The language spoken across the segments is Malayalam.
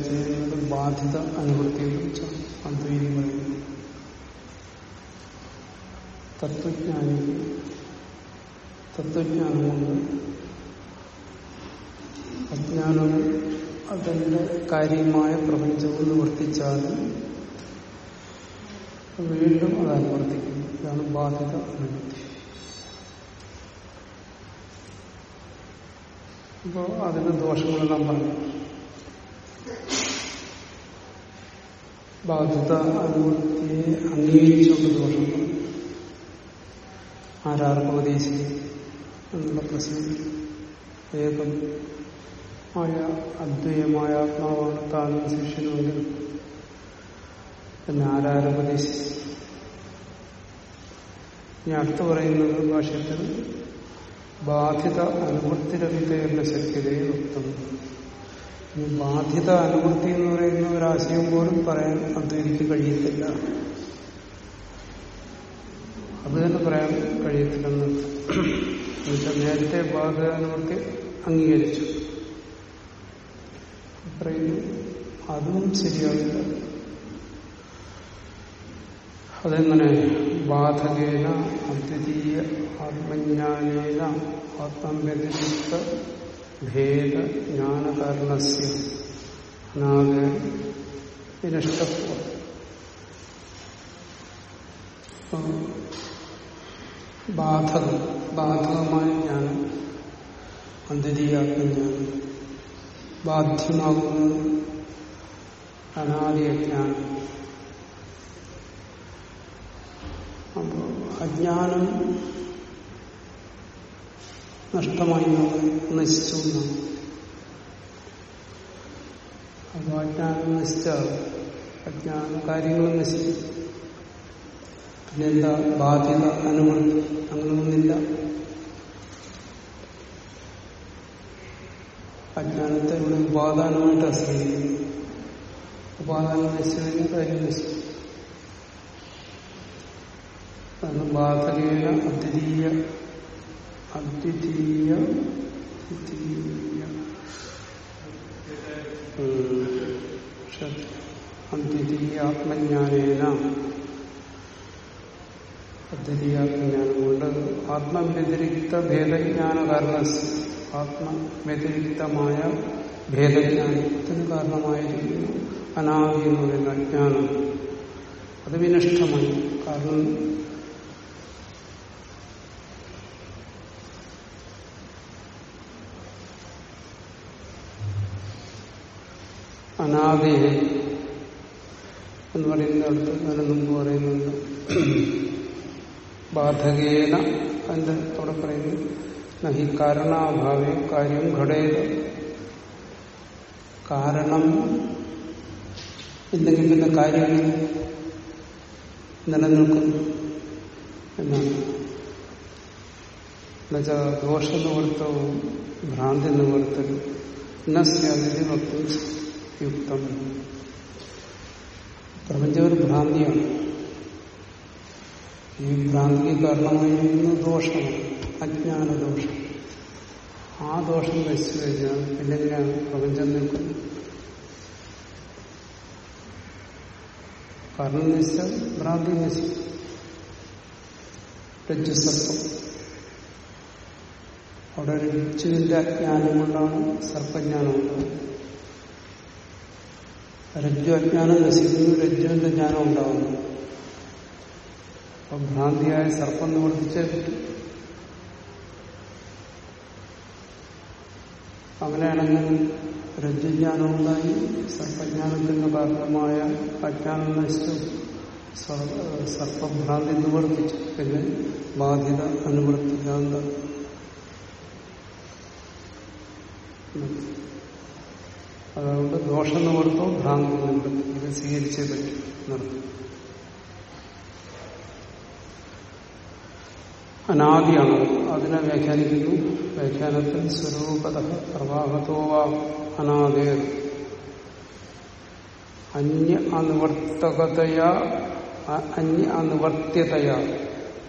ചെയ്യുന്നത് ബാധിത അനുവൃത്തിയെ കുറിച്ചാണ് അദ്വൈതി തത്വജ്ഞാനിക്ക് തത്വജ്ഞാനം കൊണ്ട് അജ്ഞാനം അതിന്റെ കാര്യമായ പ്രപഞ്ചവും നിവർത്തിച്ചാൽ വീണ്ടും അത് അനുവർത്തിക്കുന്നു ഇതാണ് ബാധിത അനുവൃത്തി അപ്പോ അതിന് ദോഷങ്ങളെല്ലാം പറഞ്ഞു. ബാധിത അനുവൃത്തിയെ അംഗീകരിച്ചുകൊണ്ട് ദോഷം ആരാർക്കും ഉപദേശിക്കും എന്നുള്ള പ്രശ്നം. ഏകം ആയ അദ്വൈയമായ ആത്മാവാണ് താനും ശിഷ്യനുമെങ്കിൽ പിന്നെ ആരാരുപദേശിച്ചു ഇനി അടുത്ത് പറയുന്നത് ഭാഷയത്തിൽ ബാധിത അനുവൃത്തിരവിതയുടെ ശക്തിതയെ ഉത്തം ഈ ബാധിത അനുവൃത്തി എന്ന് പറയുന്ന ഒരാശയം പോലും പറയാൻ അദ്വൈതിക്ക് കഴിയത്തില്ല. അത് തന്നെ പറയാൻ കഴിയത്തില്ലെന്ന് എന്നുവെച്ചാൽ നേരത്തെ ബാധ്യത അനുവൃത്തി അംഗീകരിച്ചു. പറയുന്നു അതും ശരിയാവില്ല അതെങ്ങനെ? ബാധകേന അദ്വിതീയ ആത്മജ്ഞാനേന ആത്മവ്യതിരിക്ത ഭേദ ജ്ഞാനകാരണസ്യ അനാദ വിനഷ്ടത്വം ബാധകം. ബാധകമായ ജ്ഞാനം. അദ്വിതീയ ആത്മജ്ഞാനം ബാധ്യമാകുന്നത് അനാദിയ ജ്ഞാനം. അപ്പോ അജ്ഞാനം നഷ്ടമായി നശിച്ചു എന്നാണ് അപ്പൊ അജ്ഞാനം നശിച്ച അജ്ഞാന കാര്യങ്ങൾ നശിച്ചു പിന്നെ എന്താ ബാധ്യത അനുവൃത്തി അങ്ങനെയൊന്നില്ല അജ്ഞാനത്തെ ഇവിടെ ഉപാദാനമായിട്ട് ആശ്രയിക്കുന്നു. ഉപാദാനം നശിച്ചു കഴിഞ്ഞാൽ കാര്യം നശിച്ചു. അതാണ് ബാധകേന അദ്വിതീയ അദ്വിതീയ അദ്വിതീയ. ആത്മജ്ഞാനേന അദ്വിതീയാത്മജ്ഞാനം കൊണ്ട് ആത്മവ്യതിരിക്ത ഭേദജ്ഞാന കാരണ ആത്മവ്യതിരിക്തമായ ഭേദജ്ഞാനത്തിന് കാരണമായിരിക്കുന്നു അനാദി എന്ന് പറയുന്ന അജ്ഞാനം. അത് വിനഷ്ടമായി കാരണം അനാദിയെ എന്ന് പറയുന്നിടത്ത് അതിന് മുമ്പ് പറയുന്നുണ്ട്. ബാധകേന അതിന്റെ അവിടെ പറയുന്നു. നഹി കാരണാഭാവേ കാര്യം ഘടയത് കാരണം ഇല്ലെങ്കിൽ പിന്നെ കാര്യം നിലനിൽക്കുന്നു എന്നാണ്. എന്നുവെച്ചാൽ ദോഷ നിവൃത്തവും ഭ്രാന്തി നിവൃത്തവും നസ്യാതിഥി വക്തും യുക്തം പ്രപഞ്ചം ഒരു ഭ്രാന്തിയാണ്. ഈ ഭ്രാന്തിക്ക് കാരണമായിരിക്കുന്ന ദോഷമാണ് അജ്ഞാന ദോഷം. ആ ദോഷം നശിച്ചു കഴിഞ്ഞാൽ പിന്നെ എങ്ങനെയാണ് പ്രപഞ്ചം നിൽക്കുന്നത്? കാരണം നശിച്ചാൽ ഭ്രാന്തി നശിക്കും. അവിടെ രജ്ജുവിന്റെ അജ്ഞാനം കൊണ്ടാണ് സർപ്പജ്ഞാനം ഉണ്ടാകുന്നത്. രജ്ജു അജ്ഞാനം നശിക്കുന്നു രജ്ജുവിന്റെ ജ്ഞാനം ഉണ്ടാകുന്നു അപ്പൊ ഭ്രാന്തിയായ സർപ്പം നിവർത്തിച്ചേ പറ്റും അങ്ങനെയാണെങ്കിൽ രജ്ജുജ്ഞാനം ഉണ്ടായി സർപ്പജ്ഞാനത്തിന്റെ കാരണമായ അജ്ഞാനം നശിച്ചു. സർപ്പഭ്രാന്തി നിവർത്തിച്ചു പിന്നെ ബാധ്യത അനുവർത്തിക്കാത്ത അതുകൊണ്ട് ദോഷം നിവർത്തവും ഭ്രാന്തി നിവർത്തും ഇത് സ്വീകരിച്ചേ പറ്റും. നിർത്തും. അനാദിയാണ്. അതിനെ വ്യാഖ്യാനിക്കുന്നു. വ്യാഖ്യാനത്തിൽ സ്വരൂപത പ്രവാഹത്തോ അനാദേർ അന്യ അനുവർത്തകതയാ അന്യ അനിവർത്യതയാ.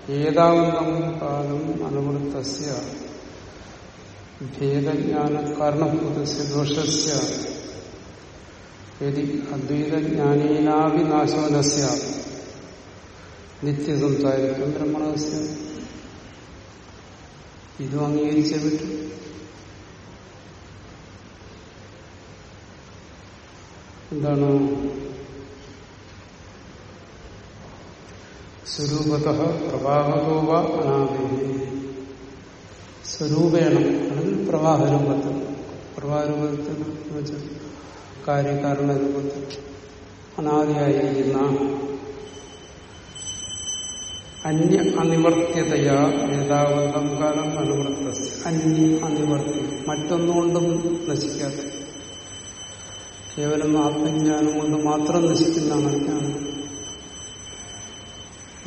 ഏതാവന്തം കാലം അനുവൃത്തസ്യ ഭേദജ്ഞാന കാരണഭൂതസ്യ ദോഷസ്യ. യതി അദ്വൈതജ്ഞാനീനാവിനാശോനസ്യ. നിത്യസംസാരിക്കും ബ്രഹ്മണസ്യ. ഇതും അംഗീകരിച്ചേ പറ്റും. എന്താണ്? സ്വരൂപത പ്രവാഹകോവ അനാദി സ്വരൂപേണം അല്ലെങ്കിൽ പ്രവാഹരൂപത്തിൽ. പ്രവാഹരൂപത്തിൽ വെച്ച് കാര്യകാരണ രൂപത്തിൽ അനാദിയായിരിക്കുന്ന അന്യ അനിവർത്യതയാ ഏതാവന്തം കാലം അനുവർത്ത അന്യ അനിവർത്തി മറ്റൊന്നുകൊണ്ടും നശിക്കാത്ത കേവലം ആത്മജ്ഞാനം കൊണ്ട് മാത്രം നശിക്കുന്നതാണ് അജ്ഞാനം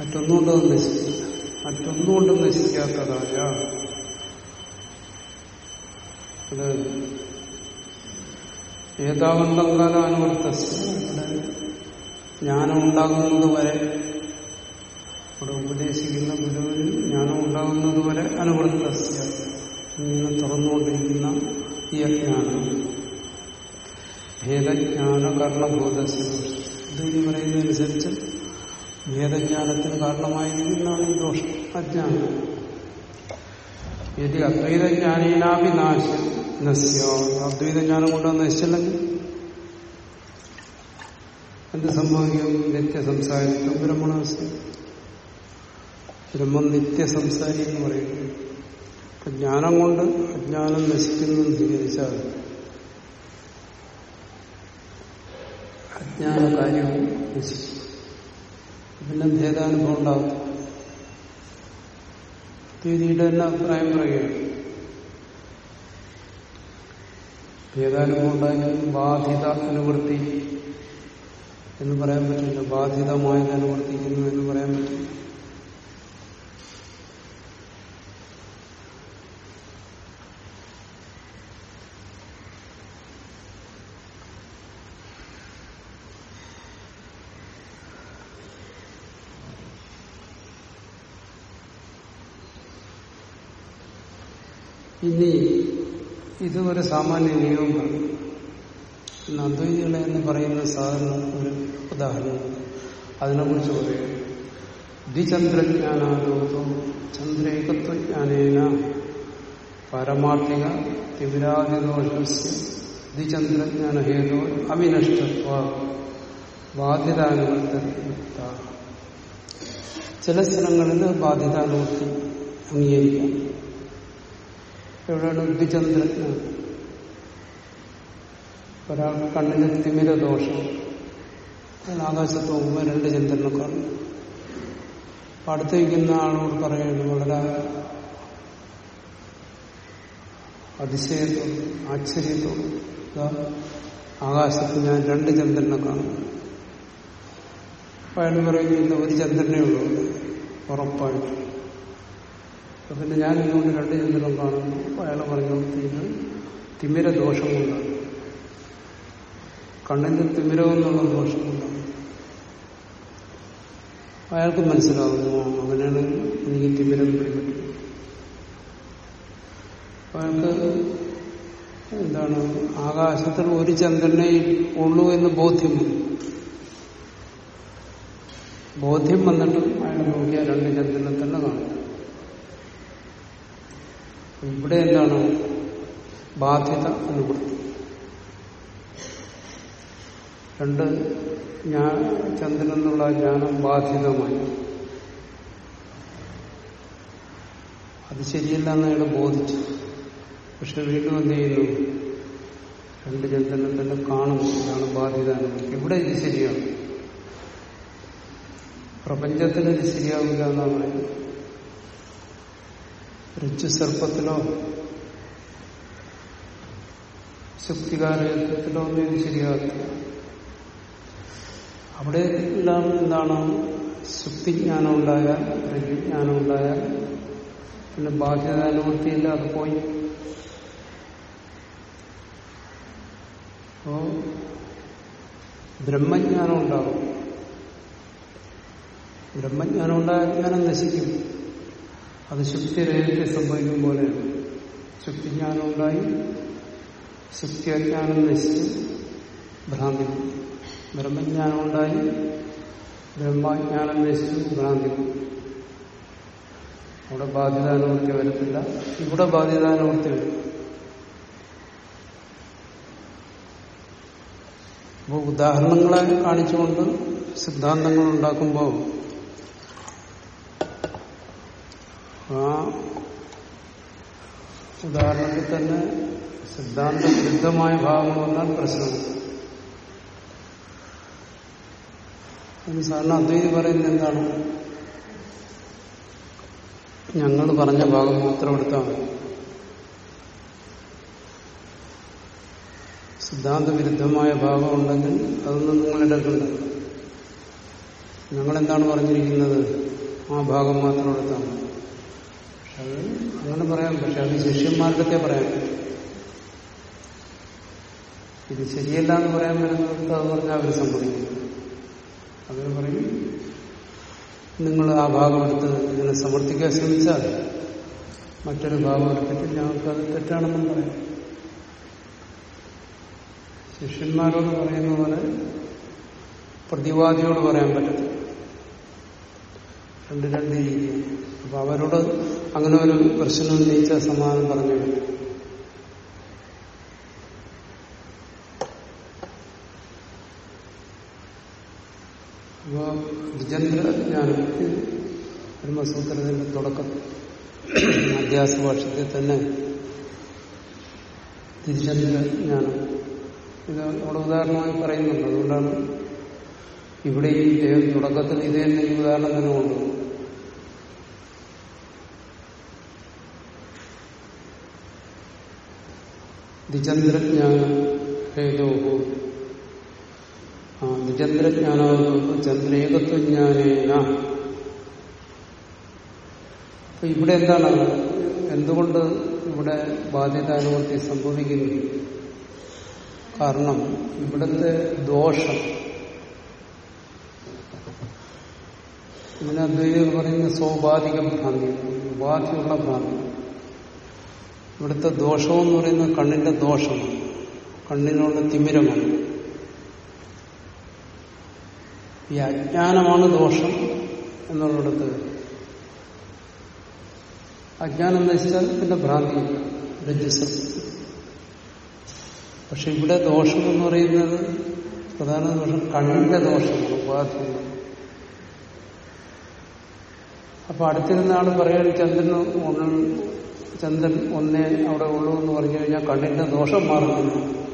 മറ്റൊന്നുകൊണ്ടും നശിക്കില്ല. മറ്റൊന്നുകൊണ്ടും നശിക്കാത്തതായ ഏതാവന്തം കാലം അനുവർത്ത ഇവിടെ ജ്ഞാനം ഉണ്ടാകുന്നത് വരെ ഇവിടെ ഉപദേശിക്കുന്ന ഗുരുവിന് ജ്ഞാനം ഉണ്ടാകുന്നത് വരെ അനുവർത്തസ്യ ഇങ്ങനെ തുറന്നുകൊണ്ടിരിക്കുന്ന ഈ അജ്ഞാനം. ഭേദജ്ഞാന കർണബോധസ്യ ഇത് പറയുന്നതനുസരിച്ച് ഭേദജ്ഞാനത്തിന് കാരണമായിരിക്കുന്നതാണ് ഈ ദോഷം. അജ്ഞാനം. യതി അദ്വൈതജ്ഞാനീനാഭി നാശം ജ്ഞാനം കൊണ്ട് നശിച്ചില്ലെങ്കിൽ എന്ത് സംഭവിക്കും? നിത്യസംസാരിത്വം ബ്രഹ്മണസ്യ ബ്രഹ്മം നിത്യസംസാരി എന്ന് പറയുന്നു അപ്പൊ ജ്ഞാനം കൊണ്ട് അജ്ഞാനം നശിക്കുന്നു സ്വീകരിച്ചാൽ അജ്ഞാന കാര്യവും നശിക്കും. പിന്നെ ഭേദാനുഭവം ഉണ്ടാകും തീരിയുടെ തന്നെ അഭിപ്രായം പറയുകയാണ്. ഭേദാനുഭവം ഉണ്ടായെങ്കിൽ ബാധിത അനുവർത്തി എന്ന് പറയാൻ പറ്റില്ല. ബാധിതമായത് അനുവർത്തിക്കുന്നു എന്ന് പറയാൻ പറ്റില്ല. ഇനി ഇത് ഒരു സാമാന്യ നിയമമാണ് പിന്നെ അദ്വൈതികളെ എന്ന് പറയുന്ന സാധാരണ ഒരു ഉദാഹരണം. അതിനെക്കുറിച്ച് പറയുക ദ്വിചന്ദ്രജ്ഞാനാലോകത്തോ ചന്ദ്രേകത്വജ്ഞാനേന പാരമാർത്ഥിക തിമിരാതിദോഷസ്യ ദ്വിചന്ദ്രജ്ഞാന ഹേതു അവിനഷ്ടത്വ ബാധ്യതാനുവർത്തിയുക്ത ചില സ്ഥലങ്ങളിൽ ബാധ്യതാനുവർത്തി അംഗീകരിക്കാം. എവിടെയാണ് ദ്വിചന്ദ്രജ്ഞാനം ഒരാൾക്ക് കണ്ണിന് തിമിര ദോഷം ആകാശത്ത് പോകുമ്പോൾ രണ്ട് ചന്ദ്രനെ കാണും. അപ്പൊ അടുത്തിരിക്കുന്ന ആളോട് പറയുന്നു വളരെ അതിശയത്തോടും ആശ്ചര്യത്തോടും ആകാശത്ത് ഞാൻ രണ്ട് ചന്ദ്രനെ കാണും. അപ്പൊ അയാൾ പറയുന്നു ഒരു ചന്ദ്രനെ ഉള്ളൂ. ഉറപ്പായിട്ട്. അപ്പൊ പിന്നെ ഞാൻ ഇതുകൊണ്ട് രണ്ട് ചന്ദ്രൻ കാണുന്നു അയാൾ പറഞ്ഞു ഇത് തിമിര ദോഷം കൊണ്ടാണ് കണ്ണിന്റെ തിമിരം എന്നുള്ള ദോഷം കൊണ്ടാണ് അയാൾക്ക് മനസ്സിലാകുന്നു അങ്ങനെയാണ് എനിക്ക് തിമിരം പിടിപെട്ടു അയാൾക്ക് എന്താണ് ആകാശത്തിൽ ഒരു ചന്ദ്രനെ ഉള്ളൂ എന്ന് ബോധ്യം വന്നു. ബോധ്യം വന്നിട്ടും അയാൾ നോക്കിയാൽ രണ്ട് ചന്ദ്രനെ തന്നെ കാണും. ഇവിടെ എന്താണ് ബാധ്യത അനുഭവം രണ്ട് ഞാൻ ചന്ദ്രൻ എന്നുള്ള ജ്ഞാനം ബാധിതമായി അത് ശരിയല്ല എന്ന് അയാൾ ബോധിച്ചു. പക്ഷെ വീണ്ടും എന്ത് ചെയ്യുന്നു? രണ്ട് ചന്ദ്രനെ തന്നെ കാണുന്നു. ഇതാണ് ബാധ്യത ഇവിടെ ഇത് ശരിയാണ്. പ്രപഞ്ചത്തിന് ഇത് ശരിയാവില്ല എന്നാണ് പറയുന്നത്. ഋച്ചു സർപ്പത്തിലോ ശുക്തികാലയത്വത്തിലോ ഒന്നും ഇത് ശരിയാകത്തില്ല. അവിടെ എല്ലാം എന്താണ്? ശുക്തിജ്ഞാനം ഉണ്ടായാൽ രജ്ഞാനം ഉണ്ടായാൽ പിന്നെ ബാധ്യത അനുവർത്തിയില്ല അത് പോയി. അപ്പോ ബ്രഹ്മജ്ഞാനം ഉണ്ടാകും ബ്രഹ്മജ്ഞാനം ഉണ്ടായാൽ ജ്ഞാനം നശിക്കും? അത് ശുക്തിരഹിതത്തെ സംഭവിക്കും പോലെയാണ് ശുക്തിജ്ഞാനം ഉണ്ടായി ശുക്തി അജ്ഞാനം നശിച്ച് ഭ്രാന്തി. ബ്രഹ്മജ്ഞാനം ഉണ്ടായി ബ്രഹ്മജ്ഞാനം നശിച്ചു ഭ്രാന്തി. അവിടെ ബാധ്യതാനുവൃത്തി വരത്തില്ല. ഇവിടെ ബാധ്യതാനുവൃത്തി വരും. അപ്പോൾ ഉദാഹരണങ്ങളെ കാണിച്ചുകൊണ്ട് സിദ്ധാന്തങ്ങൾ ഉണ്ടാക്കുമ്പോൾ ആ. ഉദാഹരണത്തിൽ തന്നെ സിദ്ധാന്ത വിരുദ്ധമായ ഭാഗം വന്നാൽ പ്രശ്നം. സാറിന് അദ്വൈതി പറയുന്നത് എന്താണ്? ഞങ്ങൾ പറഞ്ഞ ഭാഗം മാത്രം എടുത്താൽ സിദ്ധാന്ത വിരുദ്ധമായ ഭാഗം ഉണ്ടെങ്കിൽ അതൊന്നും നിങ്ങൾ എടുക്കണ്ട ഞങ്ങളെന്താണ് പറഞ്ഞിരിക്കുന്നത്? ആ ഭാഗം മാത്രം എടുത്താൽ അത് അങ്ങനെ പറയാം പക്ഷെ അത് ശിഷ്യന്മാർക്കൊക്കെ പറയാം. ഇത് ശരിയല്ല എന്ന് പറയാൻ വരുന്നവർക്ക് അത് പറഞ്ഞാൽ അവർ സമ്മതിക്കും. അവർ പറയും നിങ്ങൾ ആ ഭാഗം എടുത്ത് ഇതിനെ സമർത്ഥിക്കാൻ ശ്രമിച്ചാൽ മറ്റൊരു ഭാഗം എടുത്തിട്ട് ഞങ്ങൾക്ക് അത് തെറ്റാണെന്നും പറയാം. ശിഷ്യന്മാരോട് പറയുന്ന പോലെ പ്രതിവാദിയോട് പറയാൻ പറ്റത്തില്ല. രണ്ട് രണ്ട് രീതിയാണ് അപ്പൊ അവരോട് അങ്ങനെ ഒരു പ്രശ്നം ഉന്നയിച്ച സമാധാനം പറഞ്ഞു അപ്പോ ബ്രഹ്മസൂത്രത്തിന്റെ തുടക്കം. അധ്യാസ ഭാഷത്തിൽ തന്നെ തിരിച്ചന്ദ്രജ്ഞാനം ഇത് അവിടെ ഉദാഹരണമായി പറയുന്നുണ്ട്. അതുകൊണ്ടാണ് ഇവിടെ ഈ തുടക്കത്തിൽ ഇത് ഉദാഹരണം തന്നെ കൊണ്ടുപോകും ദ്വിചന്ദ്രജ്ഞാനം ഹേതോഹോ ആ ദ്വിചന്ദ്രജ്ഞാനാവുന്നു ചന്ദ്രേകത്വജ്ഞാനേന. അപ്പൊ ഇവിടെ എന്താണ്? എന്തുകൊണ്ട് ഇവിടെ ബാധ്യതാനുവർത്തി സംഭവിക്കുന്നു? കാരണം ഇവിടുത്തെ ദോഷം. ഇതിനെ അദ്വൈതം പറയുന്ന സ്വാഭാവിക ഭ്രാന്തി ഉപാധിയുള്ള ഭ്രാന്തി. ഇവിടുത്തെ എന്ന് പറയുന്നത് കണ്ണിന്റെ ദോഷമാണ് കണ്ണിനുള്ള തിമിരമാണ്. ഈ അജ്ഞാനമാണ് ദോഷം എന്നുള്ളിടത്ത്. അജ്ഞാനം നശിച്ചാൽ പിന്നെ ഭ്രാന്തി രജസ് പക്ഷെ ഇവിടെ ദോഷം എന്ന് പറയുന്നത് പ്രധാന ദോഷം കണ്ണിന്റെ ദോഷമാണ് ഉപാധിയാണ് അപ്പൊ അടുത്തിരുന്ന ആൾ പറയുകയാണ് ചന്ദ്രന് ചന്ദ്രൻ ഒന്നേ അവിടെ ഉള്ളൂ എന്ന് പറഞ്ഞു കഴിഞ്ഞാൽ കണ്ണിന്റെ ദോഷം മാറുന്നില്ല.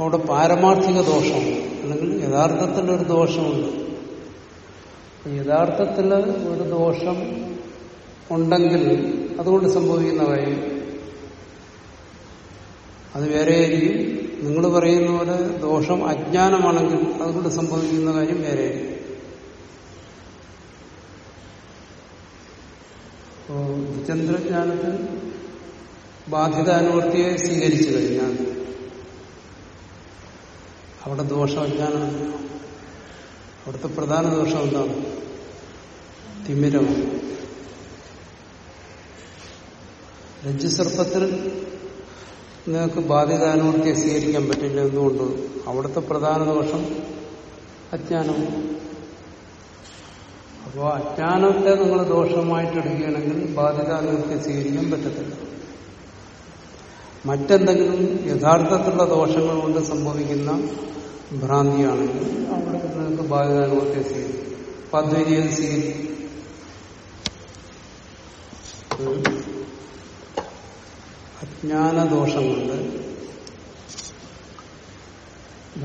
അവിടെ പാരമാർത്ഥിക ദോഷം അല്ലെങ്കിൽ യഥാർത്ഥത്തിൽ ഒരു ദോഷമുണ്ട് യഥാർത്ഥത്തിൽ ഒരു ദോഷം ഉണ്ടെങ്കിൽ അതുകൊണ്ട് സംഭവിക്കുന്ന കാര്യം അത് വേറെയായിരിക്കും. നിങ്ങൾ പറയുന്ന പോലെ ദോഷം അജ്ഞാനമാണെങ്കിൽ അതുകൊണ്ട് സംഭവിക്കുന്ന കാര്യം വേറെയായിരിക്കും. അപ്പോ വിചന്ദ്രജ്ഞാനത്തിൽ ബാധ്യത അനുവർത്തിയെ സ്വീകരിച്ചു കഴിഞ്ഞാൽ അവിടെ ദോഷം അജ്ഞാനം അവിടുത്തെ പ്രധാന ദോഷം എന്താണ്? തിമിരമാണ് രജ്ജുസർപ്പത്തിൽ നിങ്ങൾക്ക് ബാധ്യതാനുവർത്തിയെ സ്വീകരിക്കാൻ പറ്റില്ല എന്തുകൊണ്ട്? അവിടുത്തെ പ്രധാന ദോഷം അജ്ഞാനമാണ്. അപ്പോൾ അജ്ഞാനത്തെ നിങ്ങൾ ദോഷമായിട്ട് എടുക്കുകയാണെങ്കിൽ ബാധ്യതാനുവർത്തി സ്വീകരിക്കാൻ പറ്റത്തില്ല. മറ്റെന്തെങ്കിലും യഥാർത്ഥത്തിലുള്ള ദോഷങ്ങൾ കൊണ്ട് സംഭവിക്കുന്ന ഭ്രാന്തിയാണെങ്കിൽ അവിടെ നിങ്ങൾക്ക് ബാധ്യതാനുവർത്തി സ്വീകരിക്കും. അജ്ഞാന സ്വീകരിക്കും. അജ്ഞാനദോഷം കൊണ്ട്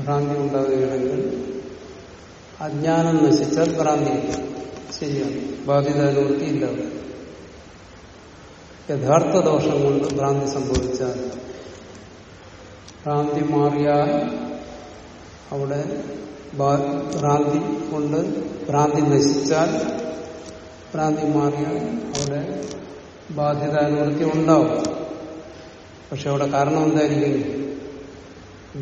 ഭ്രാന്തി ഉണ്ടാകുകയാണെങ്കിൽ അജ്ഞാനം നശിച്ചാൽ ഭ്രാന്തി ശരിയാണ്. ബാധ്യത ഇല്ല യഥാർത്ഥ ദോഷം കൊണ്ട് ഭ്രാന്തി സംഭവിച്ചാൽ ഭ്രാന്തി മാറിയാൽ അവിടെ ഭ്രാന്തി കൊണ്ട് ഭ്രാന്തി നശിച്ചാൽ ഭ്രാന്തി മാറിയാൽ അവിടെ ബാധ്യതാനുവൃത്തി ഉണ്ടാവും. പക്ഷെ അവിടെ കാരണം എന്തായിരിക്കും?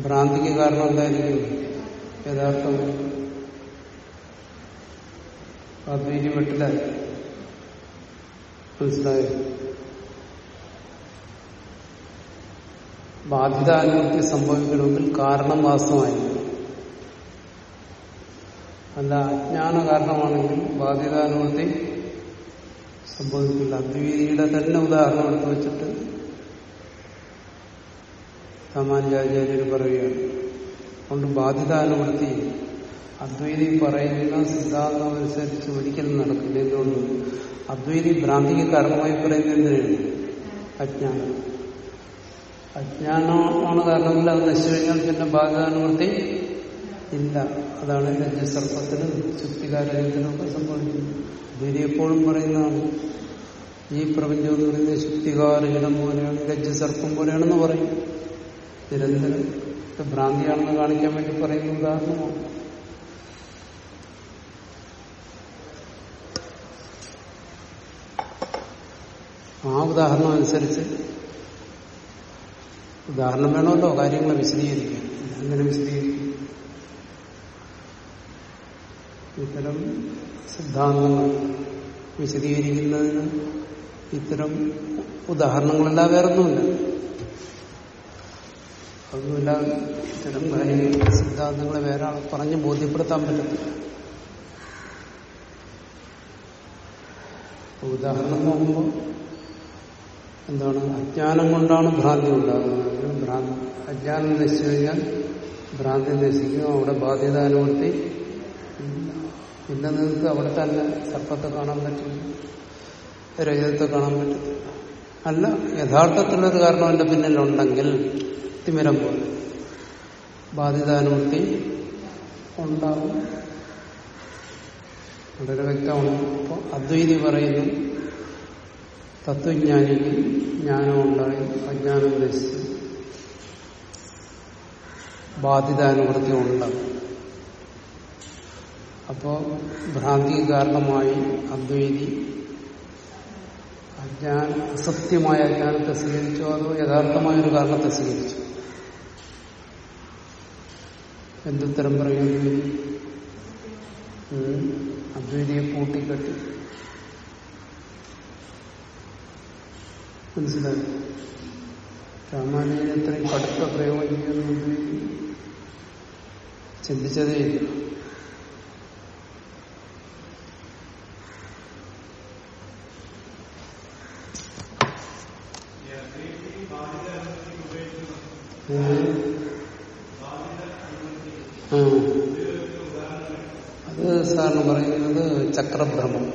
ഭ്രാന്തിക്ക് കാരണം എന്തായിരിക്കും? യഥാർത്ഥം അദ്വൈതി വെട്ടിലായി മനസ്സിലായോ ബാധിതാനുഭൂതി സംഭവിക്കണമെങ്കിൽ കാരണം വാസ്തവമായിരിക്കും അല്ല അജ്ഞാന കാരണമാണെങ്കിൽ ബാധിതാനുഭൂതി സംഭവിക്കില്ല. അദ്വൈതിയുടെ തന്നെ ഉദാഹരണം എടുത്തു വെച്ചിട്ട് സാമാന്യാചാര്യർ പറയുകയാണ്. അതുകൊണ്ട് ബാധിതാനുഭൂതി അദ്വൈതി പറയുന്ന സിദ്ധാന്തം അനുസരിച്ച് ഒരിക്കലും നടക്കില്ല എന്തുകൊണ്ട് അദ്വൈതി ഭ്രാന്തിക്ക് കാരണമായി പറയുന്നത് എന്തിനാണ്? അജ്ഞാനം. അജ്ഞാനമാണ് കാരണമില്ല അത് നശിച്ചു കഴിഞ്ഞാൽ പിന്നെ ബാധിതാനുഭൂതി ഇല്ല. അതാണ് രജസർപ്പത്തിനും ശുക്തികാരത്തിനും ഒക്കെ സംഭവിക്കുന്നത്. അദ്വൈതി എപ്പോഴും പറയുന്നതാണ് ഈ പ്രപഞ്ചം എന്ന് പറയുന്നത് ശുക്തികാരഹിതം പോലെയാണ് ഗജസർപ്പം പോലെയാണെന്ന് പറയും. നിരന്തരം. ഭ്രാന്തിയാണെന്ന് കാണിക്കാൻ വേണ്ടി പറയുന്ന ഉദാഹരണമാണ്. ആ ഉദാഹരണം അനുസരിച്ച് ഉദാഹരണം വേണമല്ലോ കാര്യങ്ങളെ വിശദീകരിക്കാൻ. അങ്ങനെ വിശദീകരിക്കും? ഇത്തരം സിദ്ധാന്തങ്ങൾ വിശദീകരിക്കുന്നതിന് ഇത്തരം ഉദാഹരണങ്ങളെല്ലാം വേറൊന്നുമില്ല. ഒന്നുമില്ല ഇത്തരം കാര്യങ്ങൾ സിദ്ധാന്തങ്ങളെ വേറെ പറഞ്ഞ് ബോധ്യപ്പെടുത്താൻ പറ്റത്തില്ല. ഉദാഹരണം നോക്കുമ്പോൾ എന്താണ്? അജ്ഞാനം കൊണ്ടാണ് ഭ്രാന്തി ഉണ്ടാകുന്നത്. ഭ്രാന്തി. അജ്ഞാനം നശിച്ചു കഴിഞ്ഞാൽ ഭ്രാന്തി നശിക്കും. അവിടെ ബാധ്യത അനുവർത്തി പിന്നെ നിങ്ങൾക്ക് അവിടെ തന്നെ സർപ്പത്തെ കാണാൻ പറ്റും. രജതത്തെ കാണാൻ പറ്റും അല്ല യഥാർത്ഥത്തിലൊരു കാരണം എന്റെ പിന്നിലുണ്ടെങ്കിൽ തിമിരം പോലെ ബാധിതാനുവൃത്തി ഉണ്ടാവും വളരെ വ്യക്തമാണ്. അപ്പോൾ അദ്വൈതി പറയുന്നു. തത്വജ്ഞാനിക്ക് ജ്ഞാനം ഉണ്ടായി അജ്ഞാനം നശിച്ചു ബാധിതാനുവൃത്തി ഉണ്ടാകും അപ്പോ ഭ്രാന്തി കാരണമായി അദ്വൈതി അജ്ഞാന അസത്യമായ അജ്ഞാനത്തെ സ്വീകരിച്ചോ അതോ യഥാർത്ഥമായ ഒരു കാരണത്തെ സ്വീകരിച്ചു? എന്തുത്തരം പറയുന്നു അദ്വൈതി? അദ്വൈതിയെ പൂട്ടിക്കെട്ടി. മനസ്സിലായി. രാമാനുജൻ ഇത്രയും കടുത്ത പ്രയോഗം ചെയ്യുന്നു അദ്വൈതി ചിന്തിച്ചതേയില്ല അത് സാറിന് പറയുന്നത് ചക്രഭ്രമം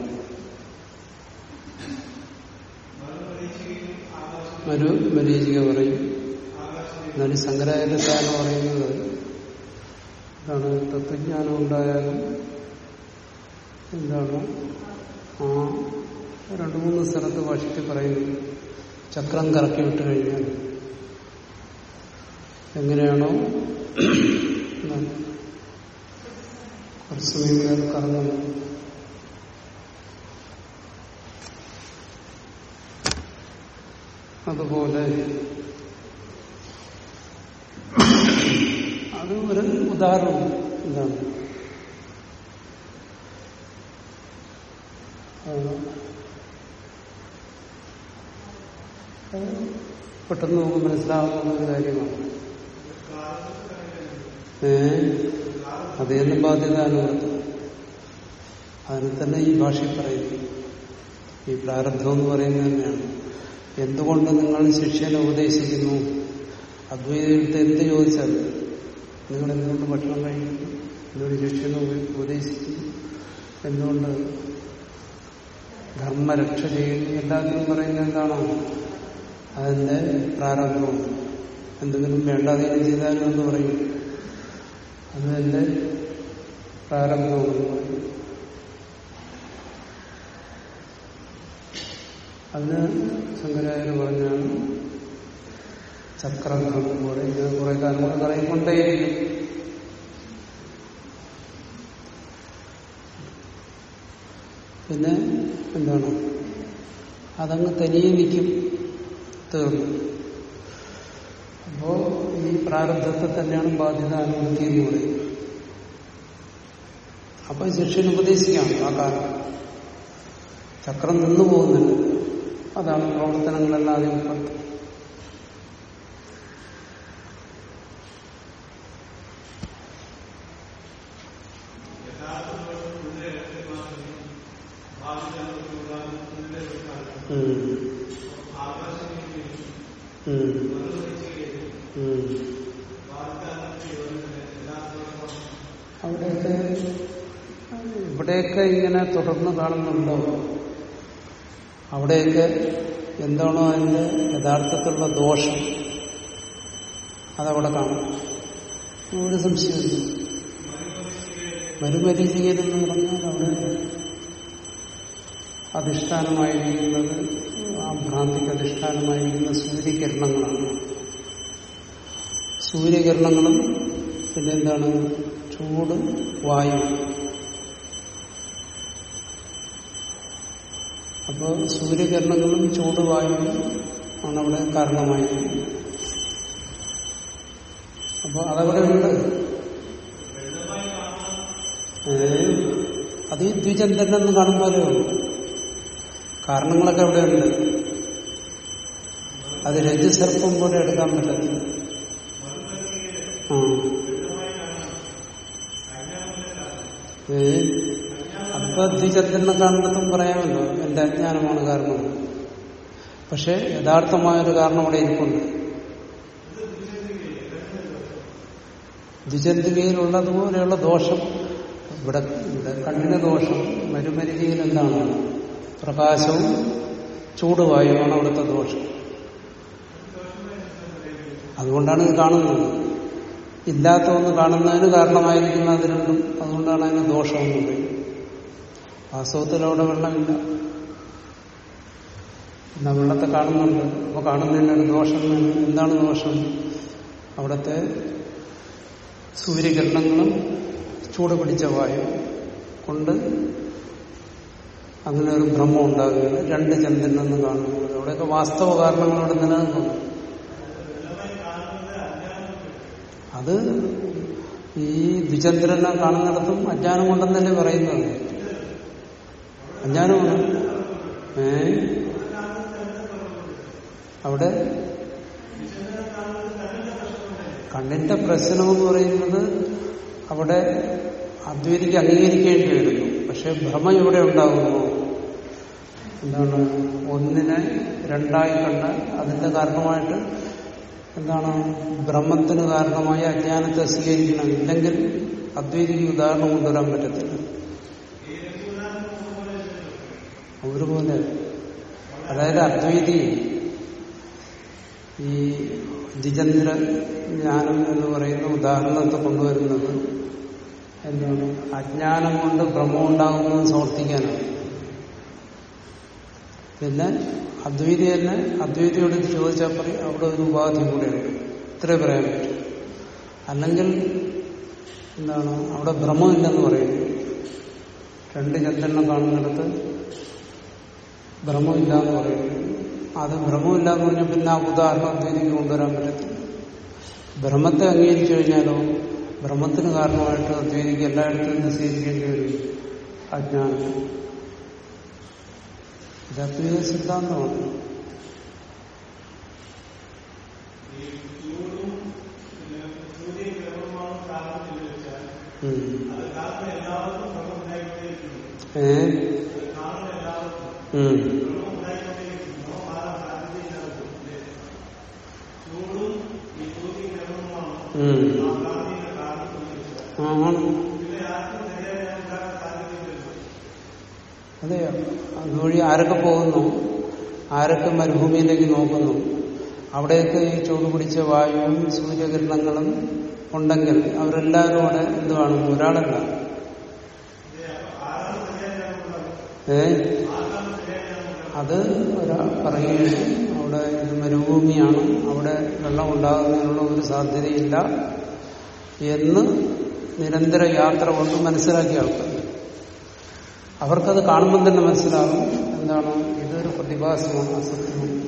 ഒരു മരീചിക പറയും എന്നാലും ശങ്കരാചാര്യ സാറിന് പറയുന്നത് എന്താണ്? തത്വജ്ഞാനം ഉണ്ടായാലും എന്താണ്? ആ രണ്ടു മൂന്ന് സ്ഥലത്ത് ഭാഷയ്ക്ക് പറയുന്നു. ചക്രം കറക്കി വിട്ട് കഴിഞ്ഞാൽ. എങ്ങനെയാണോ? കുറച്ച് സമയം കൂടെ അത് കറങ്ങുന്നു അതുപോലെ അത് ഒരു ഉദാഹരണം ഇതാണ്. പെട്ടെന്ന് നമുക്ക് മനസ്സിലാവുന്ന ഒരു കാര്യമാണ്. ഏ? അതേന്ന് ബാധ്യത അനുഭവത്തിൽ അതിന് തന്നെ ഈ ഭാഷയിൽ പറയുന്നു. ഈ പ്രാരബ്ധം എന്ന് പറയുന്നത് തന്നെയാണ്. എന്തുകൊണ്ട് നിങ്ങൾ ശിഷ്യനെ ഉപദേശിക്കുന്നു? അദ്വൈതത്തെ എന്ത് ചോദിച്ചാൽ നിങ്ങൾ എന്തുകൊണ്ട് ഭക്ഷണം കഴിക്കുന്നു? എന്നൊരു ശിഷ്യനെ ഉപദേശിക്കുന്നു? എന്തുകൊണ്ട് ധർമ്മരക്ഷ ചെയ്യുന്നു? എല്ലാത്തിനും പറയുന്നത് എന്താണോ? അതിന്റെ പ്രാരബ്ധമാണ് എന്തെങ്കിലും വേണ്ടാതെ ചെയ്താലും എന്ന് പറയും. അത് എന്റെ പ്രാരബ്ധമാണെന്ന് പറയും അതിന് ശങ്കരാചാര്യ പറഞ്ഞാണ് ചക്രം പോലെ ഇങ്ങനെ കുറെ കാലം കൂടെ കറങ്ങിക്കൊണ്ടേയിരിക്കും പിന്നെ എന്താണ്? അതങ്ങ് തനിയെ നിൽക്കും തീർന്നു. അപ്പോ ഈ പ്രാരബ്ധത്തെ തന്നെയാണ് ബാധ്യത അനുഭവിക്കുന്നത് എന്ന് അപ്പൊ ശിഷ്യന് ഉപദേശിക്കാം ആ കാലം ചക്രം നിന്നു പോകുന്നില്ല അതാണ് പ്രവർത്തനങ്ങളെല്ലാം ആദ്യം ഉൾപ്പെടുത്തുന്നത്. അവിടെയൊക്കെ ഇവിടെയൊക്കെ ഇങ്ങനെ തുടർന്ന് കാണുന്നുണ്ടോ? അവിടെയൊക്കെ എന്താണോ അതിന്റെ യഥാർത്ഥത്തിലുള്ള ദോഷം. അതവിടെ കാണും. ഒരു സംശയമില്ല മരുമരീചികരെന്ന് പറഞ്ഞാൽ അവിടെ അധിഷ്ഠാനമായിരിക്കുന്നത് ആ ഭ്രാന്തിക്ക് അധിഷ്ഠാനമായിരിക്കുന്ന സൂര്യകിരണങ്ങളാണ്. സൂര്യകിരണങ്ങളും പിന്നെ എന്താണ്? ചൂട് വായു അപ്പോൾ സൂര്യകിരണങ്ങളും ചൂട് വായുവും ആണ് അവിടെ കാരണമായിരിക്കുന്നത് അപ്പോൾ അതവിടെ ഉണ്ട്. അത് ഈ ദ്വിചന്ദ്രനെന്ന് കാണുമ്പോലെ കാരണങ്ങളൊക്കെ അവിടെ ഉണ്ട്. അത് രജസർപ്പം പോലെ എടുക്കാൻ പറ്റത്തില്ല. ആ. അപ്പൊ ദ്വിചന്ദ്രനെ കാരണത്തും പറയാമല്ലോ. എന്റെ അജ്ഞാനമാണ് കാരണം. പക്ഷെ യഥാർത്ഥമായൊരു കാരണം അവിടെ ഇരിപ്പുണ്ട് ദ്വിചന്തികയിലുള്ളതുപോലെയുള്ള ദോഷം ഇവിടെ ഇവിടെ കണ്ണിന് ദോഷം മരുമരികയിൽ എന്താണ്? പ്രകാശവും ചൂടുവായുവാണ് അവിടുത്തെ ദോഷം. അതുകൊണ്ടാണ് ഇത് കാണുന്നത്. ഇല്ലാത്ത ഒന്ന് കാണുന്നതിന് കാരണമായിരിക്കുന്ന അത് അതുകൊണ്ടാണ് അതിന് ദോഷമെന്ന് വാസ്തവത്തിൽ അവിടെ വെള്ളമില്ല എന്നാ വെള്ളത്തെ കാണുന്നുണ്ട്. അപ്പൊ കാണുന്നതിനൊരു ദോഷം എന്താണ് ദോഷം? അവിടുത്തെ സൂര്യകിരണങ്ങളും ചൂട് പിടിച്ച വായു കൊണ്ട് അങ്ങനെ ഒരു ഭ്രമം ഉണ്ടാകുകയാണ്. രണ്ട് ചന്ദ്രനെന്ന് കാണുന്നത്. അവിടെയൊക്കെ വാസ്തവ കാരണങ്ങൾ അവിടെ നിലനിൽക്കുന്നു. അത് ഈ ദ്വിചന്ദ്രനെ കാണുന്നിടത്തും അജ്ഞാനം കൊണ്ടെന്നല്ലേ പറയുന്നത്? അജ്ഞാനമാണ് ഏ? അവിടെ? കണ്ണിന്റെ പ്രശ്നമെന്ന് പറയുന്നത് അവിടെ അദ്വൈതിക്ക് അംഗീകരിക്കേണ്ടി വരുന്നു. പക്ഷെ ഭ്രമം ഇവിടെ ഉണ്ടാകുന്നു. എന്താണ്? ഒന്നിനെ രണ്ടായി കണ്ട് അതിന്റെ കാരണമായിട്ട് എന്താണ്? ബ്രഹ്മത്തിന് കാരണമായി അജ്ഞാനത്തെ സ്വീകരിക്കണം ഇല്ലെങ്കിൽ അദ്വൈതിക്ക് ഉദാഹരണം കൊണ്ടുവരാൻ പറ്റത്തില്ല. ഒരുപോലെ. അതായത് അദ്വൈതി ഈ ജിജന്ദ്ര ജ്ഞാനം എന്ന് പറയുന്ന ഉദാഹരണത്തെ കൊണ്ടുവരുന്നത് എന്താണ്? അജ്ഞാനം കൊണ്ട് ഭ്രമം ഉണ്ടാകുന്നത് സമർത്ഥിക്കാനാണ്. പിന്നെ അദ്വൈതി തന്നെ അദ്വൈതിയോട് ചോദിച്ചാൽ പറയും അവിടെ ഒരു ഉപാധി കൂടെയുണ്ട് ഇത്രേ പറയാൻ പറ്റും. അല്ലെങ്കിൽ എന്താണ്? അവിടെ ഭ്രമമില്ലെന്ന് പറയുന്നു രണ്ട് ചന്ദ്രനെ കാണുന്നിടത്ത് ഭ്രമമില്ല എന്ന് പറയുന്നു. അത് ഭ്രമമില്ല എന്ന് പറഞ്ഞാൽ പിന്നെ ആ ഉദാഹരണം അദ്വൈതിക്ക് കൊണ്ടുവരാൻ പറ്റത്തില്ല. ഭ്രമത്തെ അംഗീകരിച്ചു കഴിഞ്ഞാലോ? ഭ്രമത്തിന് കാരണമായിട്ട് അദ്വൈതിക്ക് എല്ലായിടത്തും നിന്ന് സ്വീകരിക്കേണ്ടി വരും അജ്ഞാനം ഇത് അദ്വൈത സിദ്ധാന്തമാണ്. ഏ? അതെ അതുവഴി ആരൊക്കെ പോകുന്നു? ആരൊക്കെ മരുഭൂമിയിലേക്ക് നോക്കുന്നു? അവിടെയൊക്കെ ഈ ചൂട് പിടിച്ച വായുവും സൂര്യകിരണങ്ങളും ഉണ്ടെങ്കിൽ അവരെല്ലാവരും അവിടെ എന്തുവാണ് ഒരാളല്ല. ഏ? അത് ഒരാ പറയുകയാണ്. അവിടെ ഇത് മരുഭൂമിയാണ്. അവിടെ വെള്ളം ഉണ്ടാകുന്നതിനുള്ള ഒരു സാധ്യതയില്ല എന്ന് നിരന്തര യാത്ര കൊണ്ട് മനസ്സിലാക്കിയ ആൾക്കാർ. അവർക്കത് കാണുമ്പോൾ തന്നെ മനസ്സിലാകും എന്താണ് ഇതൊരു പ്രതിഭാസമാണ് അസത്യമാണ്.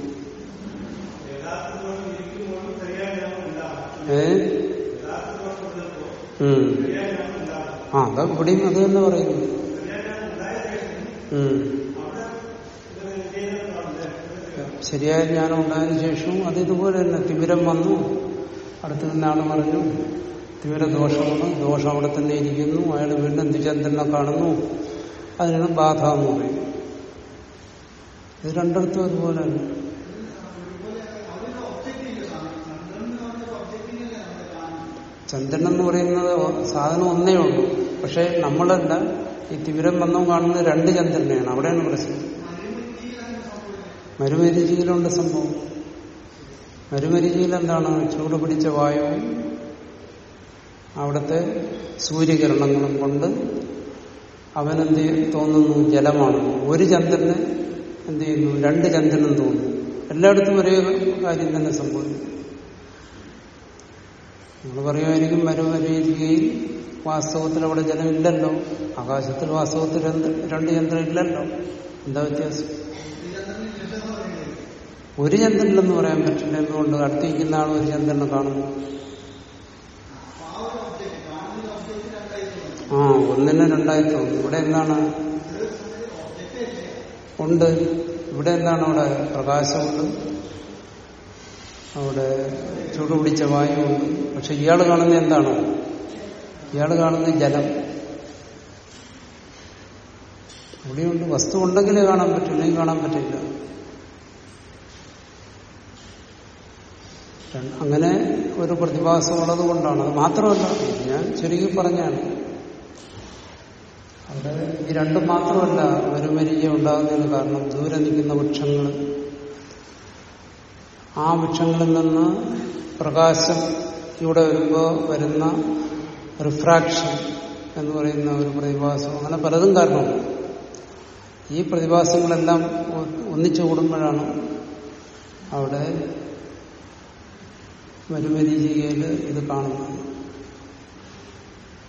ഏ. ആ അതാ ഇവിടെയും അത് തന്നെ പറയുന്നു. ശരിയായ ജ്ഞാനം ഉണ്ടായതിനു ശേഷവും അത് ഇതുപോലെ തന്നെ തിമിരം വന്നു. അടുത്ത് നിന്നാണ് പറഞ്ഞു തിമിര ദോഷമാണ്. ദോഷം അവിടെ തന്നെ ഇരിക്കുന്നു. അയാൾ വീണ്ടും ദ്വിചന്ദ്രനെ കാണുന്നു. അതിനാണ് ബാധ എന്ന് പറയുന്നത്. ഇത് രണ്ടിടത്തും അതുപോലെ ചന്ദ്രൻ എന്ന് പറയുന്നത് സാധനം ഒന്നേ ഉള്ളൂ. പക്ഷെ നമ്മളല്ല ഈ തിമിരം വന്നും കാണുന്നത് രണ്ട് ചന്ദ്രനെയാണ്. അവിടെയാണ് പ്രശ്നം. മരുമരിചിയിലുണ്ട് സംഭവം. മരുമരിചിയിൽ എന്താണ് ചൂട് പിടിച്ച വായുവും അവിടുത്തെ സൂര്യകിരണങ്ങളും കൊണ്ട് അവനെന്ത് തോന്നുന്നു ജലമാണ്. ഒരു ചന്ദ്രന് എന്ത് ചെയ്യുന്നു? രണ്ട് ചന്ദ്രനും തോന്നുന്നു. എല്ലായിടത്തും ഒരേ കാര്യം തന്നെ സംഭവിക്കും. നമ്മൾ പറയുമായിരിക്കും മരുമരീതികയിൽ വാസ്തവത്തിൽ അവിടെ ജലമില്ലല്ലോ. ആകാശത്തിൽ വാസ്തവത്തിൽ രണ്ട് ചന്ദ്രം ഇല്ലല്ലോ. എന്താ വ്യത്യാസം? ഒരു ചന്ദ്രനിലെന്ന് പറയാൻ പറ്റില്ല എന്തുകൊണ്ട്? അടുത്തിരിക്കുന്ന ആൾ ഒരു ചന്ദ്രനെ കാണുന്നു. ആ ഒന്നിനെ രണ്ടായി തോന്നുന്നു ഇവിടെ എന്താണ്? ഉണ്ട്. ഇവിടെ എന്താണ് അവിടെ? പ്രകാശമുണ്ട്. അവിടെ ചൂട് പിടിച്ച വായുവുണ്ട്. പക്ഷെ ഇയാൾ കാണുന്ന എന്താണ്? ഇയാൾ കാണുന്ന ജലം. ഇവിടെയുണ്ട്. വസ്തു ഉണ്ടെങ്കിലേ കാണാൻ പറ്റില്ലെങ്കിൽ കാണാൻ പറ്റില്ല. അങ്ങനെ ഒരു പ്രതിഭാസം ഉള്ളത് കൊണ്ടാണ്. അത് മാത്രമല്ല ഞാൻ ചുരുക്കി പറഞ്ഞാണ്. അവിടെ ഈ രണ്ടും മാത്രമല്ല ഒരു മരിക ഉണ്ടാകുന്നതിന് കാരണം ദൂരെ നിൽക്കുന്ന വൃക്ഷങ്ങൾ. ആ വൃക്ഷങ്ങളിൽ നിന്ന് പ്രകാശം ഇവിടെ വരുമ്പോൾ വരുന്ന റിഫ്രാക്ഷൻ എന്ന് പറയുന്ന ഒരു പ്രതിഭാസം. അങ്ങനെ പലതും കാരണമാണ് ഈ പ്രതിഭാസങ്ങളെല്ലാം ഒന്നിച്ചു കൂടുമ്പോഴാണ് അവിടെ മരുമരീചികയിൽ ഇത് കാണുന്നു.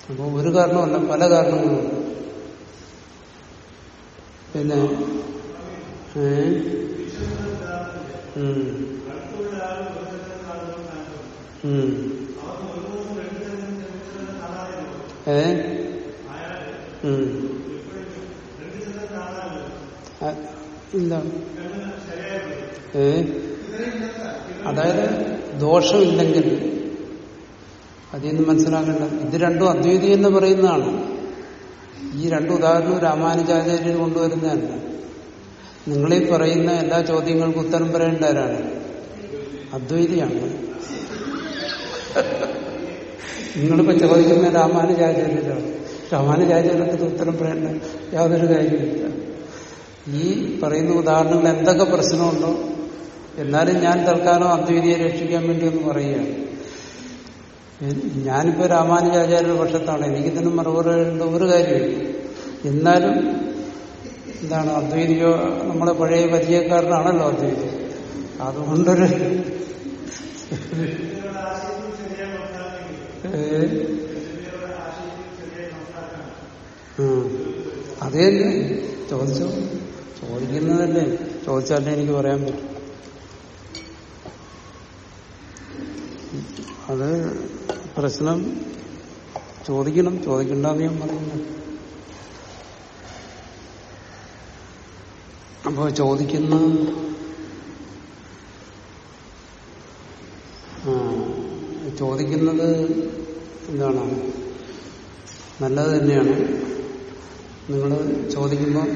അപ്പോൾ ഒരു കാരണമല്ല പല കാരണങ്ങളും പിന്നെ ഏ? ഇല്ല ഏ? അതായത് ദോഷമില്ലെങ്കിൽ അതിൽ നിന്ന് മനസ്സിലാക്കേണ്ടത് ഇത് രണ്ടും അദ്വൈതി എന്ന് പറയുന്നതാണ്. ഈ രണ്ട് ഉദാഹരണവും രാമാനുജാചാര്യൻ കൊണ്ടുവരുന്നതല്ല. നിങ്ങളീ പറയുന്ന എല്ലാ ചോദ്യങ്ങൾക്കും ഉത്തരം പറയേണ്ട ആരാണ് അദ്വൈതിയാണ്. നിങ്ങളിപ്പോ ചോദിക്കുന്ന രാമാനുജാചാര്യരാണ്. രാമാനുജാചാര്യത്തിന് ഉത്തരം പറയേണ്ട യാതൊരു കാര്യമില്ല ഈ പറയുന്ന ഉദാഹരണങ്ങൾ എന്തൊക്കെ പ്രശ്നമുണ്ടോ എന്നാലും ഞാൻ തൽക്കാലം അദ്വൈതിയെ രക്ഷിക്കാൻ വേണ്ടി ഒന്ന് പറയുകയാണ്. ഞാനിപ്പോ രാമാനുജാചാര്യരുടെ പക്ഷത്താണ്. എനിക്കിതിന് മറുപടി പറയേണ്ട ഒരു കാര്യമില്ല. എന്നാലും എന്താണ് അദ്വൈതിയോ നമ്മുടെ പഴയ പരിചയക്കാരനാണല്ലോ അദ്വൈതി. അതുകൊണ്ടൊരു അതേ ചോദിച്ചോ? ചോദിക്കുന്നതല്ലേ? ചോദിച്ചാലേ എനിക്ക് പറയാൻ പറ്റും. അത് പ്രശ്നം ചോദിക്കണം ചോദിക്കണ്ടെന്ന് ഞാൻ പറയുന്നു. അപ്പോ ചോദിക്കുന്ന ചോദിക്കുന്നത് എന്താണ്? നല്ലത് തന്നെയാണ്. നിങ്ങൾ ചോദിക്കുമ്പോൾ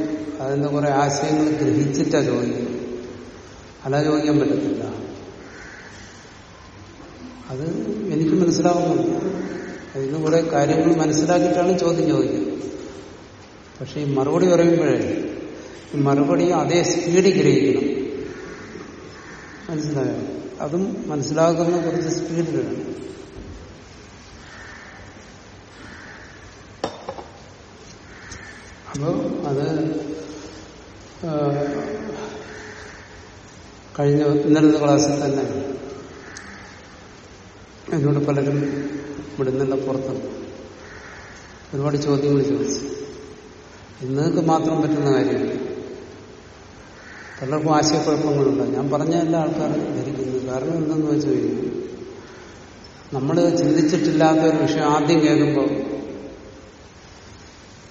അതിന്റെ കുറെ ആശയങ്ങൾ ഗ്രഹിച്ചിട്ടാ ചോദിക്കുന്നത്. അല്ല ചോദിക്കാൻ പറ്റത്തില്ല. അത് എനിക്ക് മനസ്സിലാവുന്നുണ്ട്. അതിന് കുറെ കാര്യങ്ങൾ മനസ്സിലാക്കിയിട്ടാണ് ചോദ്യം ചോദിക്കുന്നത്. പക്ഷെ ഈ മറുപടി പറയുമ്പോഴേ ഈ മറുപടി അതേ സ്പീഡിൽ ഗ്രഹിക്കണം. മനസ്സിലായോ? അതും മനസ്സിലാക്കുന്ന കുറച്ച് സ്പീഡിൽ വേണം. അപ്പോ അത് കഴിഞ്ഞ ഇന്നലത്തെ ക്ലാസ്സിൽ തന്നെ എന്നോട് പലരും ഇവിടെ നിന്നുള്ള പുറത്ത് ഒരുപാട് ചോദ്യങ്ങൾ ചോദിച്ചു. ഇന്നേക്ക് മാത്രം പറ്റുന്ന കാര്യമില്ല. പലർക്കും ആശയക്കുഴപ്പങ്ങളുണ്ട്. ഞാൻ പറഞ്ഞ എല്ലാ ആൾക്കാരും ധരിക്കുന്നത് കാരണം എന്തെന്ന് വെച്ച് കഴിഞ്ഞാൽ നമ്മൾ ചിന്തിച്ചിട്ടില്ലാത്ത ഒരു വിഷയം ആദ്യം കേൾക്കുമ്പോൾ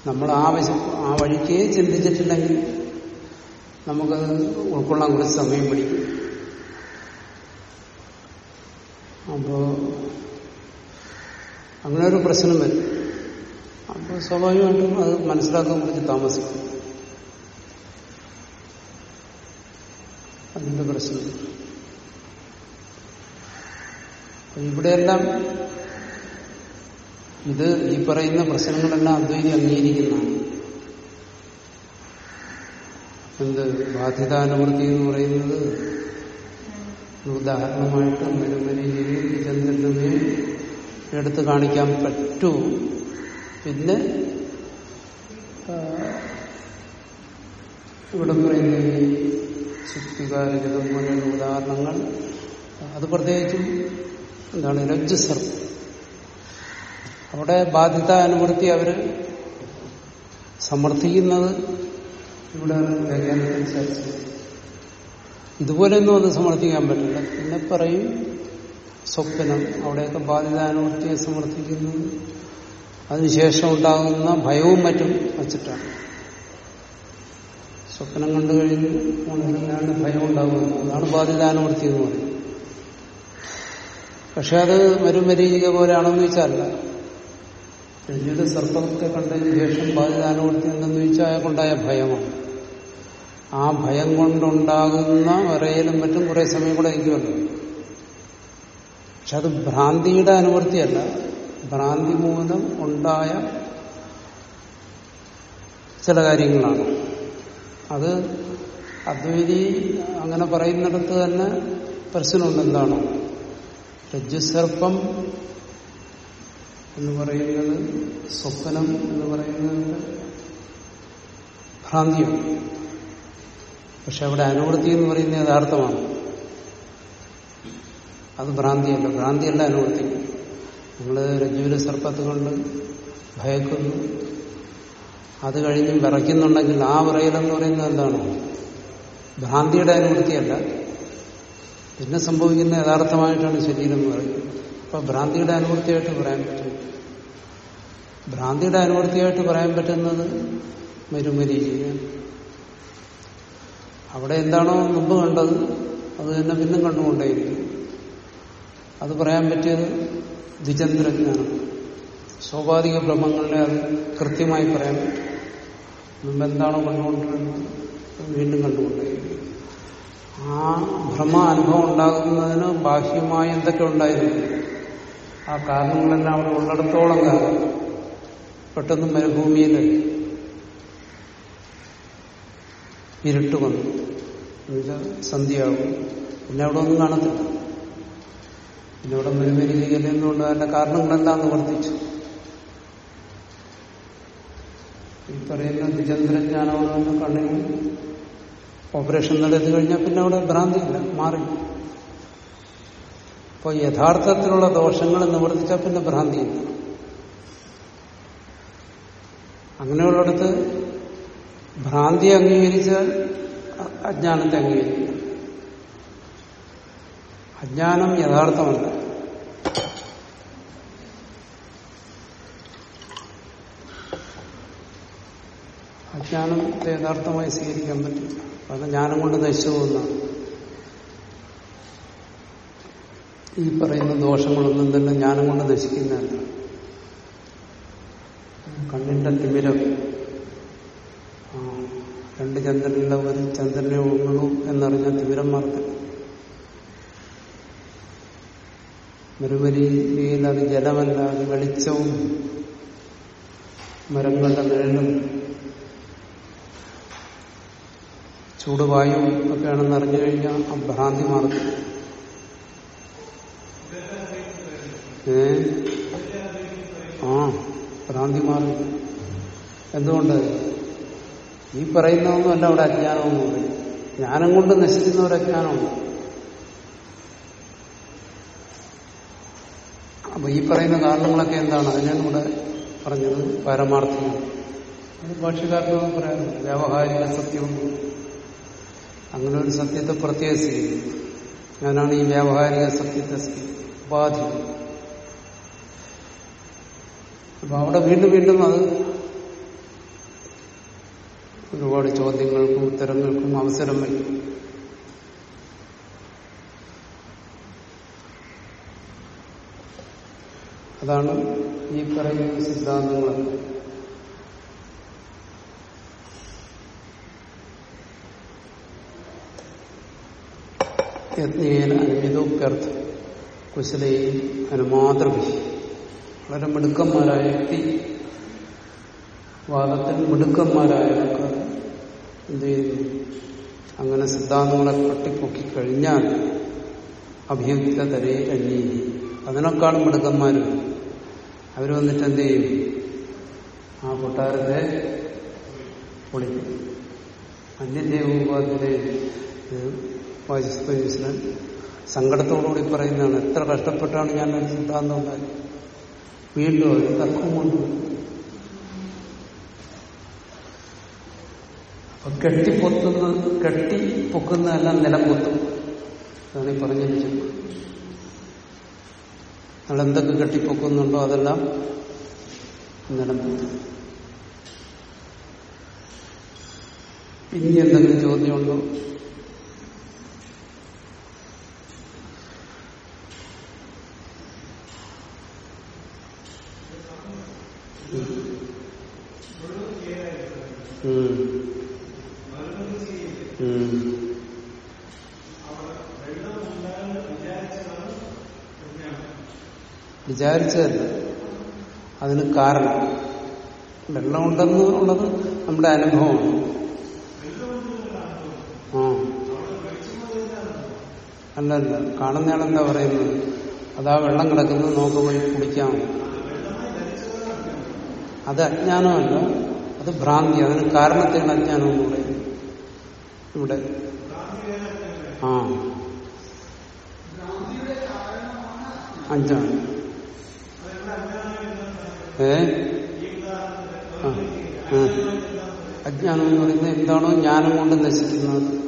നമ്മൾ ആവശ്യം ആ വഴിക്കേ ചിന്തിച്ചിട്ടില്ലെങ്കിൽ നമുക്കത് ഉൾക്കൊള്ളാൻ കുറച്ച് സമയം പിടിക്കും. അപ്പോ അങ്ങനെ ഒരു പ്രശ്നം വരും. അപ്പോൾ സ്വാഭാവികമായിട്ടും അത് മനസ്സിലാക്കാൻ കുറച്ച് താമസിക്കും. അതിന്റെ പ്രശ്നം. ഇവിടെയെല്ലാം ഇത് ഈ പറയുന്ന പ്രശ്നങ്ങളെല്ലാം അദ്വൈതി അംഗീകരിക്കുന്നതാണ്. എന്ത് ബാധ്യതാനുവൃത്തി എന്ന് പറയുന്നത് ഉദാഹരണമായിട്ട് മരുമനയിൽ ചന്ദ്രനെ എടുത്തു കാണിക്കാൻ പറ്റൂ പിന്നെ ഇവിടെ പറയുന്ന ഈ ശുക്തികാരകം പോലെയുള്ള ഉദാഹരണങ്ങൾ അത് പ്രത്യേകിച്ചും എന്താണ് രജ്ജുസർപ്പം അവിടെ ബാധ്യത അനുവൃത്തി അവർ സമർത്ഥിക്കുന്നത് ഇവിടെ വ്യാഖ്യാനത്തിനനുസരിച്ച്. ഇതുപോലെയൊന്നും അത് സമർത്ഥിക്കാൻ പറ്റില്ല. പിന്നെ പറയും സ്വപ്നം അവിടെയൊക്കെ ബാധിതാനുവർത്തിയെ സമർത്ഥിക്കുന്നത് അതിനുശേഷം ഉണ്ടാകുന്ന ഭയവും മറ്റും വച്ചിട്ടാണ്. സ്വപ്നം കണ്ടു കഴിഞ്ഞ് ഉണരുന്നതാണ് ഭയം ഉണ്ടാകുന്നത്. അതാണ് ബാധിതാനുവർത്തി എന്ന് പറയുന്നത്. പക്ഷെ അത് മരുമരീചിക പോലെയാണെന്ന് വെച്ചാലല്ല. രഞ്ജിയുടെ സർപ്പത്തെ കണ്ടതിന് ശേഷം ബാധിതാനുവൃത്തി ഉണ്ടെന്ന് വെച്ചാൽ അയാൾക്കുണ്ടായ ഭയമാണ്. ആ ഭയം കൊണ്ടുണ്ടാകുന്ന വരയിലും മറ്റും കുറെ സമയം കൂടെ ഇരിക്കുമല്ലോ. പക്ഷെ അത് ഭ്രാന്തിയുടെ അനുവർത്തിയല്ല. ഭ്രാന്തി മൂലം ഉണ്ടായ ചില കാര്യങ്ങളാണ്. അത് അദ്വൈതി അങ്ങനെ പറയുന്നിടത്ത് തന്നെ പ്രശ്നമുണ്ട് എന്താണോ. രജ്ജുസർപ്പം എന്ന് പറയുന്നത് സ്വപ്നം എന്ന് പറയുന്നത് ഭ്രാന്തിയാണ്. പക്ഷെ അവിടെ അനുവൃത്തി എന്ന് പറയുന്നത് യഥാർത്ഥമാണ്. അത് ഭ്രാന്തിയല്ല. ഭ്രാന്തിയല്ല അനുവൃത്തി. നിങ്ങൾ രജ്ജുവിലെ സർപ്പത്ത് കൊണ്ട് ഭയക്കുന്നു. അത് കഴിഞ്ഞ് വിറയ്ക്കുന്നുണ്ടെങ്കിൽ ആ വിറയലെന്ന് പറയുന്നത് എന്താണ്? ഭ്രാന്തിയുടെ അനുവൃത്തിയല്ല. പിന്നെ സംഭവിക്കുന്ന യഥാർത്ഥമായിട്ടാണ് ശരീരം എന്ന് പറയുന്നത്. അപ്പൊ ഭ്രാന്തിയുടെ അനുവൃത്തിയായിട്ട് പറയാൻ പറ്റും. ഭ്രാന്തിയുടെ അനുവൃത്തിയായിട്ട് പറയാൻ പറ്റുന്നത് മരുമരീചികയാണ് അവിടെ എന്താണോ മുമ്പ് കണ്ടത് അത് തന്നെ പിന്നും കണ്ടുകൊണ്ടേയിരിക്കും. അത് പറയാൻ പറ്റിയത് ദ്വിചന്ദ്രജ്ഞാനം. സ്വാഭാവിക ഭ്രമങ്ങളിലെ അത് കൃത്യമായി പറയാൻ പറ്റും. മുമ്പ് എന്താണോ കണ്ടുകൊണ്ടിരുന്നത് വീണ്ടും കണ്ടുകൊണ്ടേയിരിക്കും. ആ ഭ്രമ അനുഭവം ഉണ്ടാകുന്നതിന് ബാഹ്യമായി എന്തൊക്കെ ഉണ്ടായിരുന്നു? ആ കാരണങ്ങളെല്ലാം അവിടെ ഉള്ളിടത്തോളം കാലം പെട്ടെന്ന് മരുഭൂമിയിൽ ഇരുട്ട് വന്നു. എന്നുവെച്ചാൽ സന്ധ്യയാകും. പിന്നെ അവിടെ ഒന്നും കാണത്തില്ല. പിന്നെ അവിടെ മരുമരികയില്ലെന്നുകൊണ്ട് അതിന്റെ കാരണങ്ങളെല്ലാം നിവർത്തിച്ചു ഈ പറയുന്ന വിചന്ദ്രജ്ഞാനമെന്ന് കണ്ണിന് ഓപ്പറേഷൻ നടത്തി കഴിഞ്ഞാൽ പിന്നെ അവിടെ ഭ്രാന്തിയില്ല മാറി. അപ്പോൾ യഥാർത്ഥത്തിലുള്ള ദോഷങ്ങൾ നിവർത്തിച്ചാൽ പിന്നെ ഭ്രാന്തിയില്ല അങ്ങനെയുള്ളിടത്ത് ഭ്രാന്തി അംഗീകരിച്ചാൽ അജ്ഞാനത്തെ അംഗീകരിക്കുന്നു അജ്ഞാനം യഥാർത്ഥമല്ല. അജ്ഞാനത്തെ യഥാർത്ഥമായി സ്വീകരിക്കാൻ പറ്റില്ല. അത് ജ്ഞാനം കൊണ്ട് നശിച്ചു പോകുന്നതാണ്. ഈ പറയുന്ന ദോഷങ്ങളൊന്നും തന്നെ ജ്ഞാനം കൊണ്ട് നശിക്കുന്നതല്ല. കണ്ണിന്റെ തിമിരം രണ്ട് ചന്ദ്രനില്ല ഒരു ചന്ദ്രനെ ഉള്ളൂ എന്നറിഞ്ഞ തിമിരം മാർത്തില്ല മരുമരിയിൽ അത് ജലമല്ല അത് വെളിച്ചവും മരങ്ങളുടെ നിഴലും ചൂടുവായും ഒക്കെയാണെന്ന് അറിഞ്ഞു കഴിഞ്ഞാൽ ആ ഭ്രാന്തി മാറും. ഏ? ആ ഭ്രാന്തി മാറും. എന്തുകൊണ്ട്? ഈ പറയുന്നതൊന്നുമല്ല അവിടെ അജ്ഞാനമെന്ന് പറയും. ജ്ഞാനം കൊണ്ട് നശിക്കുന്ന ഒരു അജ്ഞാനമുണ്ട് അപ്പൊ ഈ പറയുന്ന കാരണങ്ങളൊക്കെ എന്താണ്? അതിനാണ് ഇവിടെ പറഞ്ഞത് പരമാർത്ഥം അത് ഭാഷ്യക്കാർക്ക് പറയാറുണ്ട്. വ്യാവഹാരിക സത്യം അങ്ങനെ ഒരു സത്യത്തെ പ്രത്യേക സ്വീകരിക്കും. ഞാനാണ് ഈ വ്യാവഹാരിക സത്യത്തെ. ഉപാധി അപ്പൊ അവിടെ വീണ്ടും വീണ്ടും അത് ഒരുപാട് ചോദ്യങ്ങൾക്കും ഉത്തരങ്ങൾക്കും അവസരം വരും. അതാണ് ഈ പറയുന്ന സിദ്ധാന്തങ്ങൾ. യജ്ഞേന അനുമിതോപ്യർത്ഥം കുശലയും അനുമാതൃഭി വളരെ മിടുക്കന്മാരായ വ്യക്തി വാദത്തിൽ മിടുക്കന്മാരായ ആൾക്കാർ എന്ത് ചെയ്യുന്നു അങ്ങനെ സിദ്ധാന്തങ്ങളെ പട്ടിപ്പൊക്കി കഴിഞ്ഞാൽ അഭിയുക്തരെ അന്യ അതിനേക്കാളും മിടുക്കന്മാരും അവർ വന്നിട്ട് എന്ത് ചെയ്യും? ആ കൊട്ടാരത്തെ പൊളിക്കും. അന്യദേവോപാധ്യരെ വാചസ്പതിശ്വരൻ സങ്കടത്തോടുകൂടി പറയുന്നതാണ് എത്ര കഷ്ടപ്പെട്ടാണ് ഞാൻ ഒരു സിദ്ധാന്തം ഉണ്ടാക്കി വീണ്ടും ഒരു തർക്കം കൊണ്ട് കെട്ടിപ്പൊത്തുന്ന കെട്ടി പൊക്കുന്നതെല്ലാം നിലം പൊത്തും അതാണ് ഈ പറഞ്ഞിരിക്കുന്നത് നമ്മൾ എന്തൊക്കെ കെട്ടിപ്പൊക്കുന്നുണ്ടോ അതെല്ലാം നിലം പൊത്തും ഇനി എന്തെങ്കിലും ചോദ്യമുണ്ടോ? ഉം. വിചാരിച്ചതല്ല അതിന് കാരണം. വെള്ളമുണ്ടെന്ന് ഉള്ളത് നമ്മുടെ അനുഭവമാണ്. ആ. അല്ലല്ല കാണുന്നയാളെന്താ പറയുന്നത്? അതാ വെള്ളം കിടക്കുന്നത് നോക്ക് പോയി കുടിക്കാം. അത് അജ്ഞാനമല്ല. അത് ഭ്രാന്തി. അതിന് കാരണത്തെയാണ് അജ്ഞാനം എന്ന് പറയുന്നത്. ഇവിടെ. ആ. അഞ്ചാണ്. ഏ. അജ്ഞാനം എന്ന് പറയുന്നത് എന്താണോ ജ്ഞാനം കൊണ്ട് നശിക്കുന്നത്.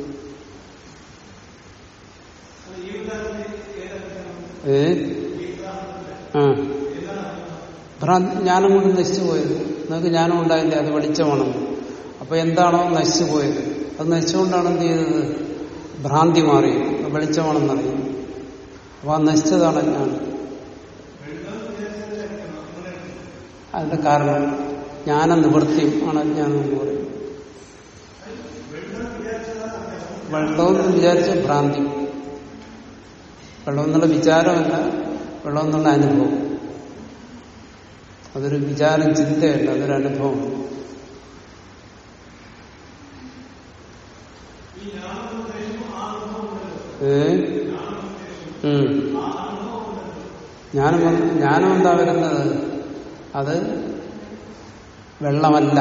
ഏ? ജ്ഞാനം കൊണ്ട് നശിച്ചു പോയത്. നിങ്ങൾക്ക് ജ്ഞാനം ഉണ്ടായില്ല? അത് വെളിച്ചമാണ് അപ്പൊ എന്താണോ നശിച്ചു പോയത്? അത് നശിച്ചുകൊണ്ടാണ് എന്ത് ചെയ്തത്? ഭ്രാന്തി മാറി വെളിച്ചമാണെന്നറിയും അപ്പൊ ആ നശിച്ചതാണ് ജ്ഞാനം. അതിന്റെ കാരണം ജ്ഞാന നിവൃത്തി ആണ് അജ്ഞാനം എന്ന് പറയുന്നത് വെള്ളമെന്ന് വിചാരിച്ച ഭ്രാന്തി. വെള്ളം എന്നുള്ള വിചാരമല്ല വെള്ളം എന്നുള്ള അനുഭവം. അതൊരു വിചാരം ചിന്തയല്ല അതൊരു അനുഭവമാണ് ഉം. ജ്ഞാനം വന്ന്- ജ്ഞാനം എന്താ വരുന്നത്? അത് വെള്ളമല്ല.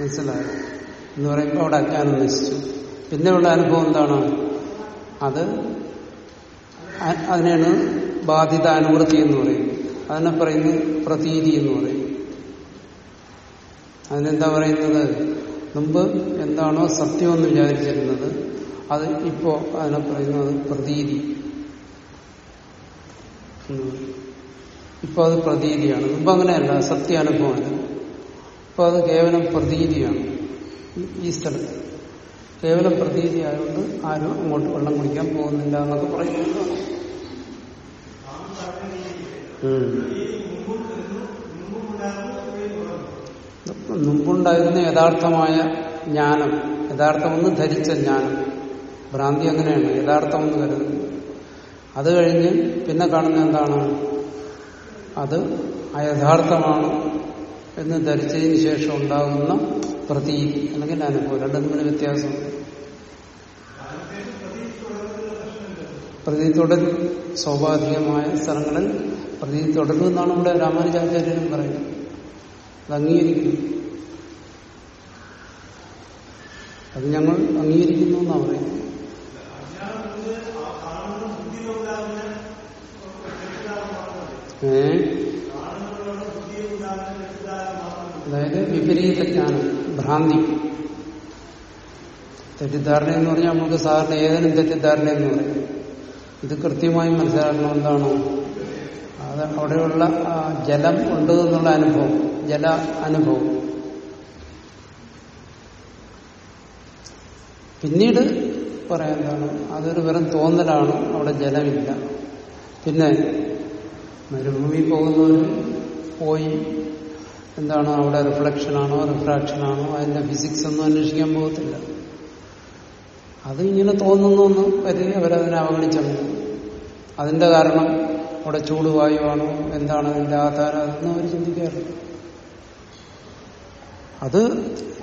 മനസ്സിലായി? എന്ന് പറയുമ്പോൾ അവിടെ അജ്ഞാനം നശിച്ചു പിന്നെയുള്ള അനുഭവം എന്താണ്? അത് അതിനാണ് ബാധിത അനുവൃത്തി എന്ന് പറയും അതിനെ പറയുന്നത് പ്രതീതി എന്ന് പറയും അതിനെന്താ പറയുന്നത്? മുമ്പ് എന്താണോ സത്യമെന്ന് വിചാരിച്ചിരുന്നത് അത് ഇപ്പോ അതിനെ പറയുന്നത് പ്രതീതി. ഇപ്പൊ അത് പ്രതീതിയാണ്. മുമ്പ് അങ്ങനെയല്ല സത്യാനുഭവമല്ല ഇപ്പൊ അത് കേവലം പ്രതീതിയാണ്. ഈ- സ്ഥലത്ത് കേവലം പ്രതീതി ആയതുകൊണ്ട് ആരും അങ്ങോട്ട് വെള്ളം കുടിക്കാൻ പോകുന്നില്ല എന്നൊക്കെ പറയുന്നു. മുമ്പുണ്ടായിരുന്ന യഥാർത്ഥമായ ജ്ഞാനം യഥാർത്ഥമെന്ന് ധരിച്ച ജ്ഞാനം ഭ്രാന്തി അങ്ങനെയാണ് യഥാർത്ഥമെന്ന് കരുതുന്നു. അത് കഴിഞ്ഞ് പിന്നെ കാണുന്ന എന്താണ്? അത് അയഥാർത്ഥമാണ് എന്ന് ധരിച്ചതിന് ശേഷം ഉണ്ടാകുന്ന പ്രതീതി അല്ലെങ്കിൽ അനുഭവം. രണ്ടും തമ്മിൽ വ്യത്യാസം. പ്രതി തുടരും സ്വാഭാവികമായ സ്ഥലങ്ങളിൽ പ്രതി തുടരും എന്നാണ് ഇവിടെ രാമാനുജാചാര്യനും പറയുന്നത്. അത് അംഗീകരിക്കുന്നു. അത് ഞങ്ങൾ അംഗീകരിക്കുന്നു എന്നാണ് പറയുന്നത്. അതായത് വിപരീത ജ്ഞാനം ഭ്രാന്തി. തെറ്റിദ്ധാരണ എന്ന് പറഞ്ഞാൽ നമുക്ക് സാധാരണ ഏതെങ്കിലും തെറ്റിദ്ധാരണ എന്ന് പറയും. ഇത് കൃത്യമായി മനസ്സിലാക്കണം എന്താണ്? അത് അവിടെയുള്ള ജലം ഉണ്ട് എന്നുള്ള അനുഭവം ജല അനുഭവം. പിന്നീട് പറയാൻ എന്താണ്? അതൊരു വെറും തോന്നലാണ് അവിടെ ജലമില്ല. പിന്നെ മരുഭൂമി പോകുന്നവർ പോയി. എന്താണ് അവിടെ റിഫ്ലക്ഷനാണോ റിഫ്രാക്ഷനാണോ? അതിന്റെ ഫിസിക്സ് ഒന്നും അന്വേഷിക്കാൻ പോകത്തില്ല. അത് ഇങ്ങനെ തോന്നുന്നു വരെ അവരതിനെ അവഗണിച്ചങ്ങ്. അതിന്റെ കാരണം അവിടെ ചൂട് വായുവാണോ? എന്താണ് അതിന്റെ ആധാരം? അതൊന്നും അവർ ചിന്തിക്കാറില്ല. അത്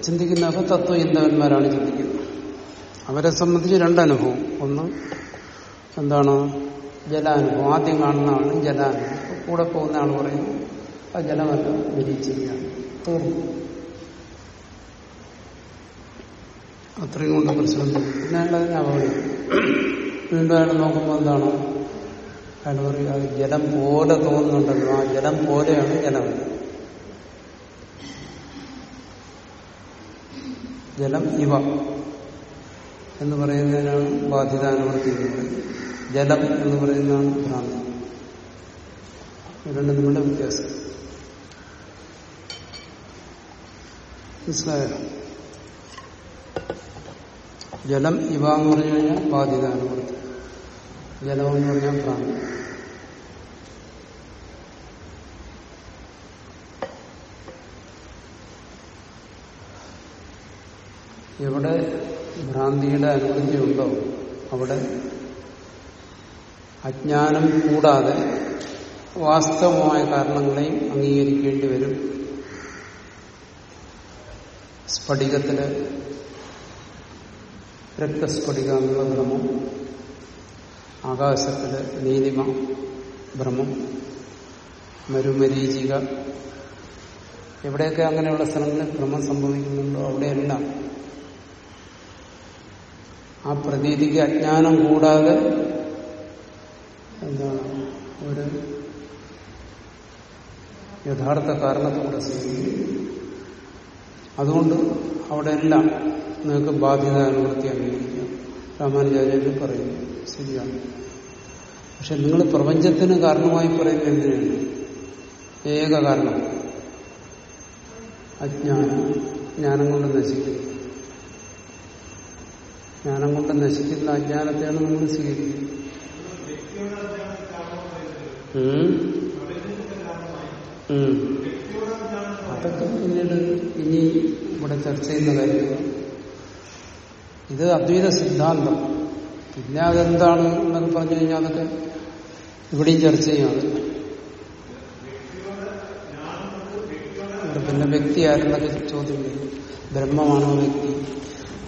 ചിന്തിക്കുന്നതൊക്കെ തത്വചിന്തകന്മാരാണ് ചിന്തിക്കുന്നത്. അവരെ സംബന്ധിച്ച് രണ്ടനുഭവം. ഒന്ന് എന്താണ് ജലാനുഭവം ആദ്യം കാണുന്നതാണ് ജലാനുഭവം കൂടെ പോകുന്ന ആൾ പറയുന്നു ആ ജലമല്ല വിരിച്ചിരിക്കുകയാണ് തീർന്നു. അത്രയും കൊണ്ട് പ്രശ്നം പിന്നെ അല്ലാതെ അവഗണിക്കും വീണ്ടും അയാൾ നോക്കുമ്പോൾ എന്താണ്? അയാൾ പറയുക ജലം പോലെ തോന്നുന്നുണ്ടല്ലോ. ആ ജലം പോലെയാണ് ജലം. ജലം ഇവ എന്ന് പറയുന്നതിനാണ് ബാധ്യത പറയുന്നത് ജലം എന്ന് പറയുന്നതാണ് ഭ്രാന്തി രണ്ടും നിങ്ങളുടെ വ്യത്യാസം. മനസ്സിലായോ? ജലം ഇവ എന്ന് പറഞ്ഞു കഴിഞ്ഞാൽ ബാധ്യത അനുഭവത്തിൽ ജലം എന്ന് പറഞ്ഞാൽ ഭ്രാന്തി എവിടെ ഭ്രാന്തിയുടെ അനുഭൂതിയുണ്ടോ അവിടെ അജ്ഞാനം കൂടാതെ വാസ്തവമായ കാരണങ്ങളെയും അംഗീകരിക്കേണ്ടി വരും. സ്ഫടികത്തിൽ രക്തസ്ഫടിക എന്നുള്ള ഭ്രമം ആകാശത്തിൽ നീലിമ ഭ്രമം മരുമരീചിക. എവിടെയൊക്കെ അങ്ങനെയുള്ള സ്ഥലങ്ങളിൽ ഭ്രമം സംഭവിക്കുന്നുണ്ടോ അവിടെയെല്ലാം ആ പ്രതീതിക്ക് അജ്ഞാനം കൂടാതെ എന്താണ്? ഒരു യഥാർത്ഥ കാരണത്തോടെ സ്വീകരിക്കും. അതുകൊണ്ട് അവിടെ എല്ലാം നിങ്ങൾക്ക് ബാധ്യത അനുവൃത്തി അംഗീകരിക്കാം. രാമാനുചാര്യൻ പറയുന്നു ശരിയാണ്. പക്ഷെ നിങ്ങൾ പ്രപഞ്ചത്തിന് കാരണമായി പറയുന്ന എന്തിനാണ്? ഏക കാരണം. അജ്ഞാനം ജ്ഞാനം കൊണ്ട് നശിക്കുന്നു. ജ്ഞാനം കൊണ്ട് നശിക്കുന്ന അജ്ഞാനത്തെയാണ് നിങ്ങൾ സ്വീകരിക്കുന്നത്. അതൊക്കെ പിന്നീട് ഇനി ഇവിടെ ചർച്ച ചെയ്യുന്ന ഇത് അദ്വൈത സിദ്ധാന്തം. പിന്നെ അതെന്താണ് എന്നൊക്കെ പറഞ്ഞു കഴിഞ്ഞാൽ അതൊക്കെ ഇവിടെയും ചർച്ച ചെയ്യാം പിന്നെ വ്യക്തി ആരെന്നൊക്കെ ചോദ്യം ബ്രഹ്മമാണോ വ്യക്തി?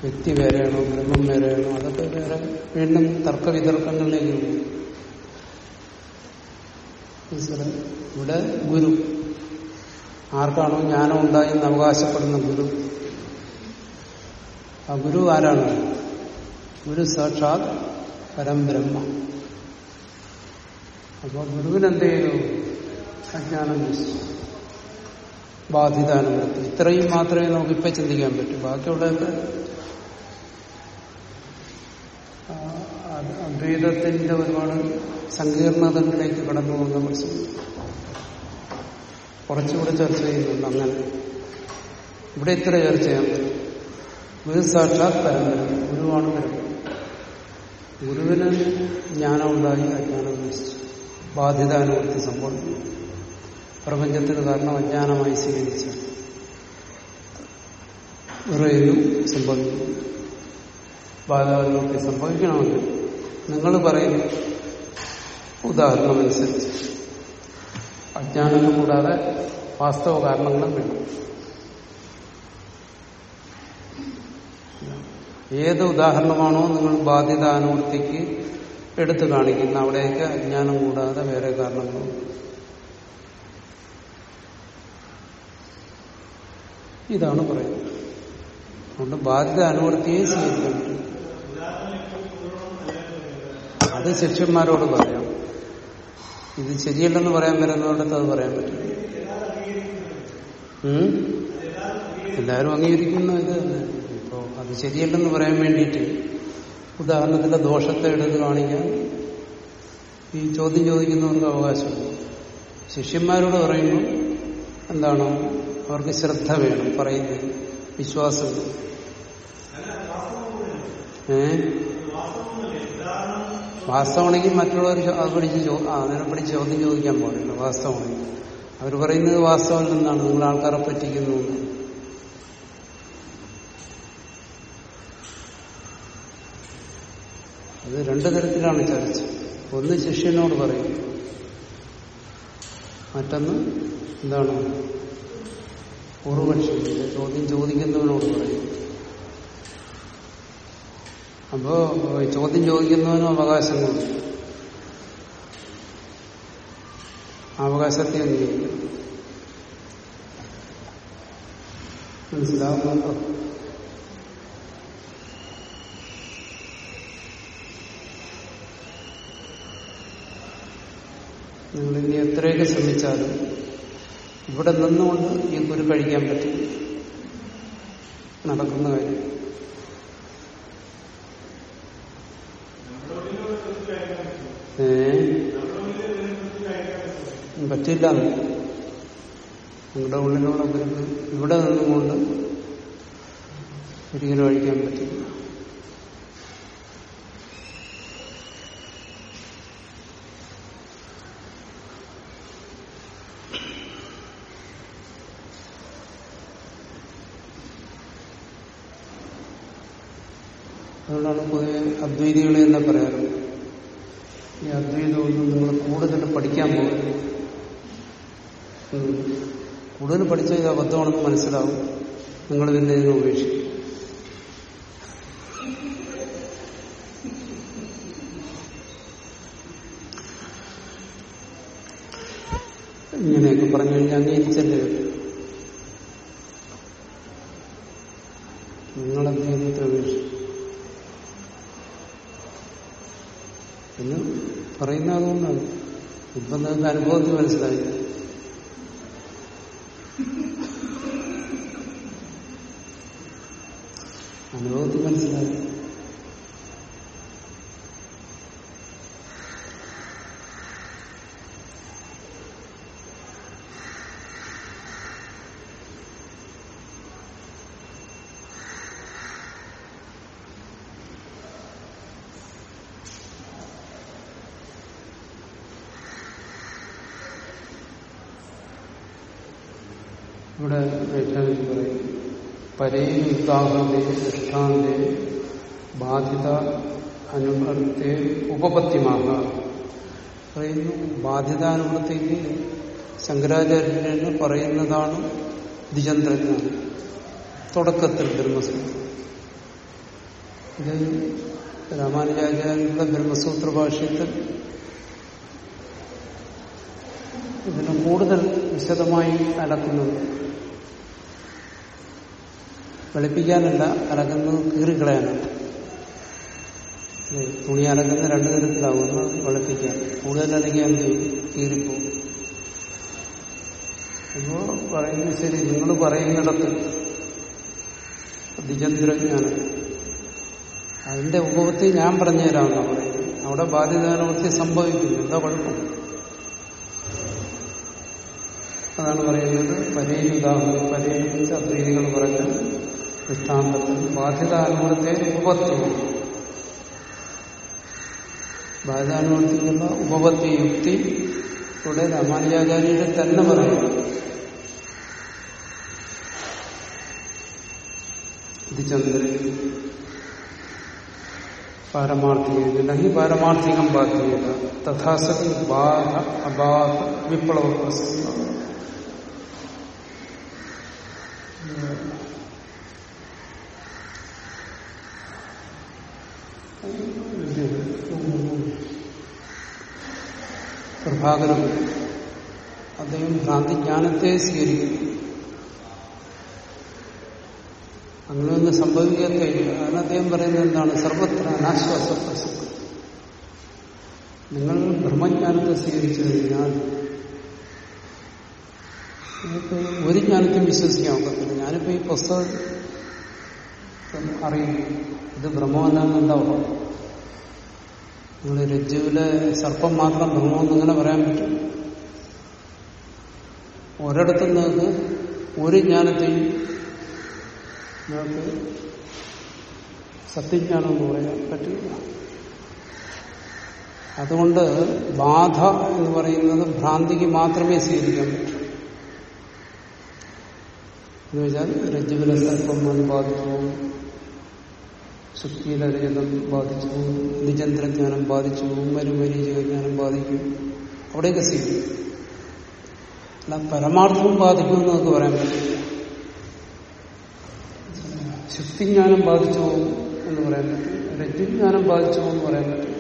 വ്യക്തി വേറെയാണോ? ബ്രഹ്മം വേറെയാണോ? അതൊക്കെ വേറെ വീണ്ടും തർക്കവിതർക്കങ്ങളിലേക്ക് പോകും. മനസ്സിലായി? ഇവിടെ ഗുരു. ആർക്കാണോ ജ്ഞാനം ഉണ്ടായി എന്ന് അവകാശപ്പെടുന്ന ഗുരു. ആ ഗുരു ആരാണ്? ഗുരു സാക്ഷാത് പരം ബ്രഹ്മ. അപ്പൊ ഗുരുവിനെന്ത് ചെയ്തു? അജ്ഞാനം നശിച്ചു ബാധിതാനുഭവത്തി ഇത്രയും മാത്രമേ നമുക്ക് ഇപ്പൊ ചിന്തിക്കാൻ പറ്റൂ. ബാക്കിയുള്ളതൊക്കെ ആ, അത് അദ്വൈതത്തിന്റെ ഒരുപാട് സങ്കീർണതകളിലേക്ക് കടന്നു പോകുന്ന പ്രശ്നം കുറച്ചുകൂടെ ചർച്ച ചെയ്യുന്നുണ്ട് അങ്ങനെ. ഇവിടെ ഇത്ര ചർച്ച ചെയ്യാൻ ഗുരു സാക്ഷാത് പരമ്പര ഗുരുവാണ് പരമ്പര. ഗുരുവിന് ജ്ഞാനം ഉണ്ടായി അജ്ഞാനം നശിച്ചു. ബാധിതാനുഭവത്തി സംഭവിക്കുന്നു പ്രപഞ്ചത്തിന് കാരണം അജ്ഞാനമായി സ്വീകരിച്ച ഗുരുവിനും സംഭവിക്കുന്നു ബാധാവിനൊക്കെ സംഭവിക്കണമെങ്കിൽ നിങ്ങൾ പറയും ഉദാഹരണമനുസരിച്ച്. അജ്ഞാനം കൂടാതെ വാസ്തവ കാരണങ്ങളും വേണം. ഏത് ഉദാഹരണമാണോ നിങ്ങൾ ബാധ്യത അനുവർത്തിക്ക് എടുത്തു കാണിക്കുന്ന അവിടേക്ക് അജ്ഞാനം കൂടാതെ വേറെ കാരണങ്ങളും. ഇതാണ് പറയുന്നത്. അതുകൊണ്ട് ബാധ്യത അനുവർത്തിയെ സ്വീകരിക്കാൻ പറ്റും. അത് ശിഷ്യന്മാരോട് പറയാം. ഇത് ശരിയല്ലെന്ന് പറയാൻ വരുന്നതുകൊണ്ടത്ത് അത് പറയാൻ പറ്റും? എല്ലാവരും അംഗീകരിക്കുന്ന ഇത്. ഇപ്പോ അത് ശരിയല്ലെന്ന് പറയാൻ വേണ്ടിയിട്ട് ഉദാഹരണത്തിന്റെ ദോഷത്തെ എടുത്ത് കാണിക്കാൻ ഈ ചോദ്യം ചോദിക്കുന്നവർക്ക് അവകാശമുണ്ട്. ശിഷ്യന്മാരോട് പറയുമ്പോൾ എന്താണ്? അവർക്ക് ശ്രദ്ധ വേണം. പറയുന്നത് വിശ്വാസം ഏ? വാസ്തവമാണെങ്കിൽ മറ്റുള്ളവർ അത് പിടിച്ച് അതിനെ പിടിച്ച് ചോദ്യം ചോദിക്കാൻ പാടില്ല വാസ്തവമാണെങ്കിൽ. അവർ പറയുന്നത് വാസ്തവം നിന്നാണ് നിങ്ങൾ ആൾക്കാരെ പറ്റിക്കുന്നു. അത് രണ്ടു തരത്തിലാണ് ചർച്ച. ഒന്ന് ശിഷ്യനോട് പറയും. മറ്റൊന്ന് എന്താണ്? പൂർവപക്ഷി ചോദ്യം ചോദിക്കുന്നവനോട് പറയും. അപ്പോ ചോദ്യം ചോദിക്കുന്നവനും അവകാശങ്ങളുണ്ട് അവകാശത്തെ അംഗീകരിക്കണം മനസ്സിലാവുന്നുണ്ടോ? നിങ്ങൾ ഇനി എത്രയൊക്കെ ശ്രമിച്ചാലും ഇവിടെ നിന്നുകൊണ്ട് ഈ കുരു കഴിക്കാൻ പറ്റും നടക്കുന്ന കാര്യം ഏ പറ്റില്ല നിങ്ങളുടെ ഉള്ളിലുള്ള വരുന്നത് ഇവിടെ നിന്നുകൊണ്ട് ഒരിക്കലും അഴിക്കാൻ പറ്റില്ല. അതുകൊണ്ടാണ് പൊതുവെ അദ്വൈതികളെ തന്നെ പറയാറ് ഈ അദ്വൈതമൊന്നും നിങ്ങൾ കൂടുതൽ പഠിക്കാൻ പോകുന്നു കൂടുതൽ പഠിച്ചാൽ ഇത് അബദ്ധമാണെന്ന് മനസ്സിലാവും. നിങ്ങൾ പിന്നെ ഇതിനെ ഉപേക്ഷിക്കും ഇങ്ങനെയൊക്കെ പറഞ്ഞു കഴിഞ്ഞാൽ അംഗീകരിച്ചല്ലേ പറ്റൂ. നിങ്ങൾ അദ്വൈതത്തെ ഉപേക്ഷിക്കും എന്ന് പറയുന്ന അതുകൊണ്ടാണ് ഇപ്പം നിങ്ങൾക്ക് അനുഭവത്തിൽ മനസ്സിലായി അനുഭവത്തിൽ മനസ്സിലായി ഇവിടെ വ്യാഖ്യാനിച്ച് പറയും പരേയുക്താഹത്തെ ദൃഷ്ടാന്തെ ബാധിത അനുഭവത്തെ ഉപപത്യമാക പറയുന്നു ബാധിതാനുഭവത്തേക്ക് ശങ്കരാചാര്യന് പറയുന്നതാണ് ദ്വിചന്ദ്രജ്ഞാനം. തുടക്കത്തിൽ ബ്രഹ്മസൂത്രം. ഇത് രാമാനുജാചാര്യന്റെ ബ്രഹ്മസൂത്ര ഭാഷ്യത്തിൽ ഇതിന് കൂടുതൽ വിശദമായി അലക്കുന്നുണ്ട് വെളുപ്പിക്കാനല്ല അലക്കുന്നത് കീറിക്കളയാനാണ് തുണി അലക്കുന്ന രണ്ടു തരത്തിലാവും. വെളുപ്പിക്കാൻ. കൂടുതൽ അലക്കിയാൽ ചെയ്യും? അപ്പോ പറയുന്നത് ശരി നിങ്ങൾ പറയുന്നിടത്ത് ദ്വിചന്ദ്രജ്ഞാനം. അതിന്റെ ഉപപത്തി ഞാൻ പറഞ്ഞു പറഞ്ഞുതരാമെന്നാണ് പറയുന്നത്. അവിടെ ബാധ്യതാനുഭവത്തി സംഭവിക്കുന്നു. എന്താ കുഴപ്പം? അതാണ് പറയുന്നത് പരേയുദാഹരണം പരേ അദ്വൈതികൾ പറഞ്ഞ ദൃഷ്ടാന്തത്തിൽ ബാധ്യതാനുഭവത്തെ ഉപപത്തിയും ബാധ്യതാനുഭവത്തിലുള്ള ഉപപത്തി യുക്തി ഇവിടെ രാമാനുജാചാര്യരെ തന്നെ പറയുന്നു ഇത് ചന്ദ്രൻ പാരമാർത്ഥിക അല്ലെങ്കിൽ പാരമാർത്ഥികം ബാധ്യത തഥാസതി ബാധ അബാധ വിപ്ലവ പ്രഭാകരൻ അദ്ദേഹം ഭ്രാന്തിജ്ഞാനത്തെ സ്വീകരിക്കുന്നു. അങ്ങനെയൊന്നും സംഭവിക്കുകയില്ല അതിന് അദ്ദേഹം പറയുന്നത് എന്താണ്? സർവത്ര അനാശ്വാസ പ്രസംഗം നിങ്ങൾ ബ്രഹ്മജ്ഞാനത്തെ സ്വീകരിച്ചു കഴിഞ്ഞാൽ ഒരു ജ്ഞാനത്തെയും വിശ്വസിക്കാൻ ഒക്കത്തില്ല. ഞാനിപ്പോ ഈ പുസ്തകം അറിയുന്നു ഇത് ബ്രഹ്മമെന്നാണ് എന്താവും നിങ്ങൾ രജ്ജുവിലെ സർപ്പം മാത്രം ബ്രഹ്മമെന്ന് ഇങ്ങനെ പറയാൻ പറ്റും? ഒരിടത്തും നിങ്ങൾക്ക് ഒരു ജ്ഞാനത്തെയും നിങ്ങൾക്ക് സത്യജ്ഞാനം എന്ന് പറയാൻ പറ്റില്ല. അതുകൊണ്ട് ബാധ എന്ന് പറയുന്നത് ഭ്രാന്തിക്ക് മാത്രമേ സ്വീകരിക്കാൻ പറ്റൂ. എന്ന് വെച്ചാൽ രജ്ജുവിലെ സർപ്പം അത് രജതം ബാധിച്ചു. പോകും നിജന്ത്രജ്ഞാനം ബാധിച്ചു. പോകും മരുമരീചികജ്ഞാനം ബാധിക്കും. അവിടെയൊക്കെ സ്വീകരിക്കും അല്ല പരമാർത്ഥവും ബാധിക്കുമെന്ന് നമുക്ക് പറയാൻ പറ്റില്ല. ശുക്തിജ്ഞാനം ബാധിച്ചു പോകും എന്ന് പറയാൻ പറ്റും രജ്ജുജ്ഞാനം ബാധിച്ചു പോകും എന്ന് പറയാൻ പറ്റും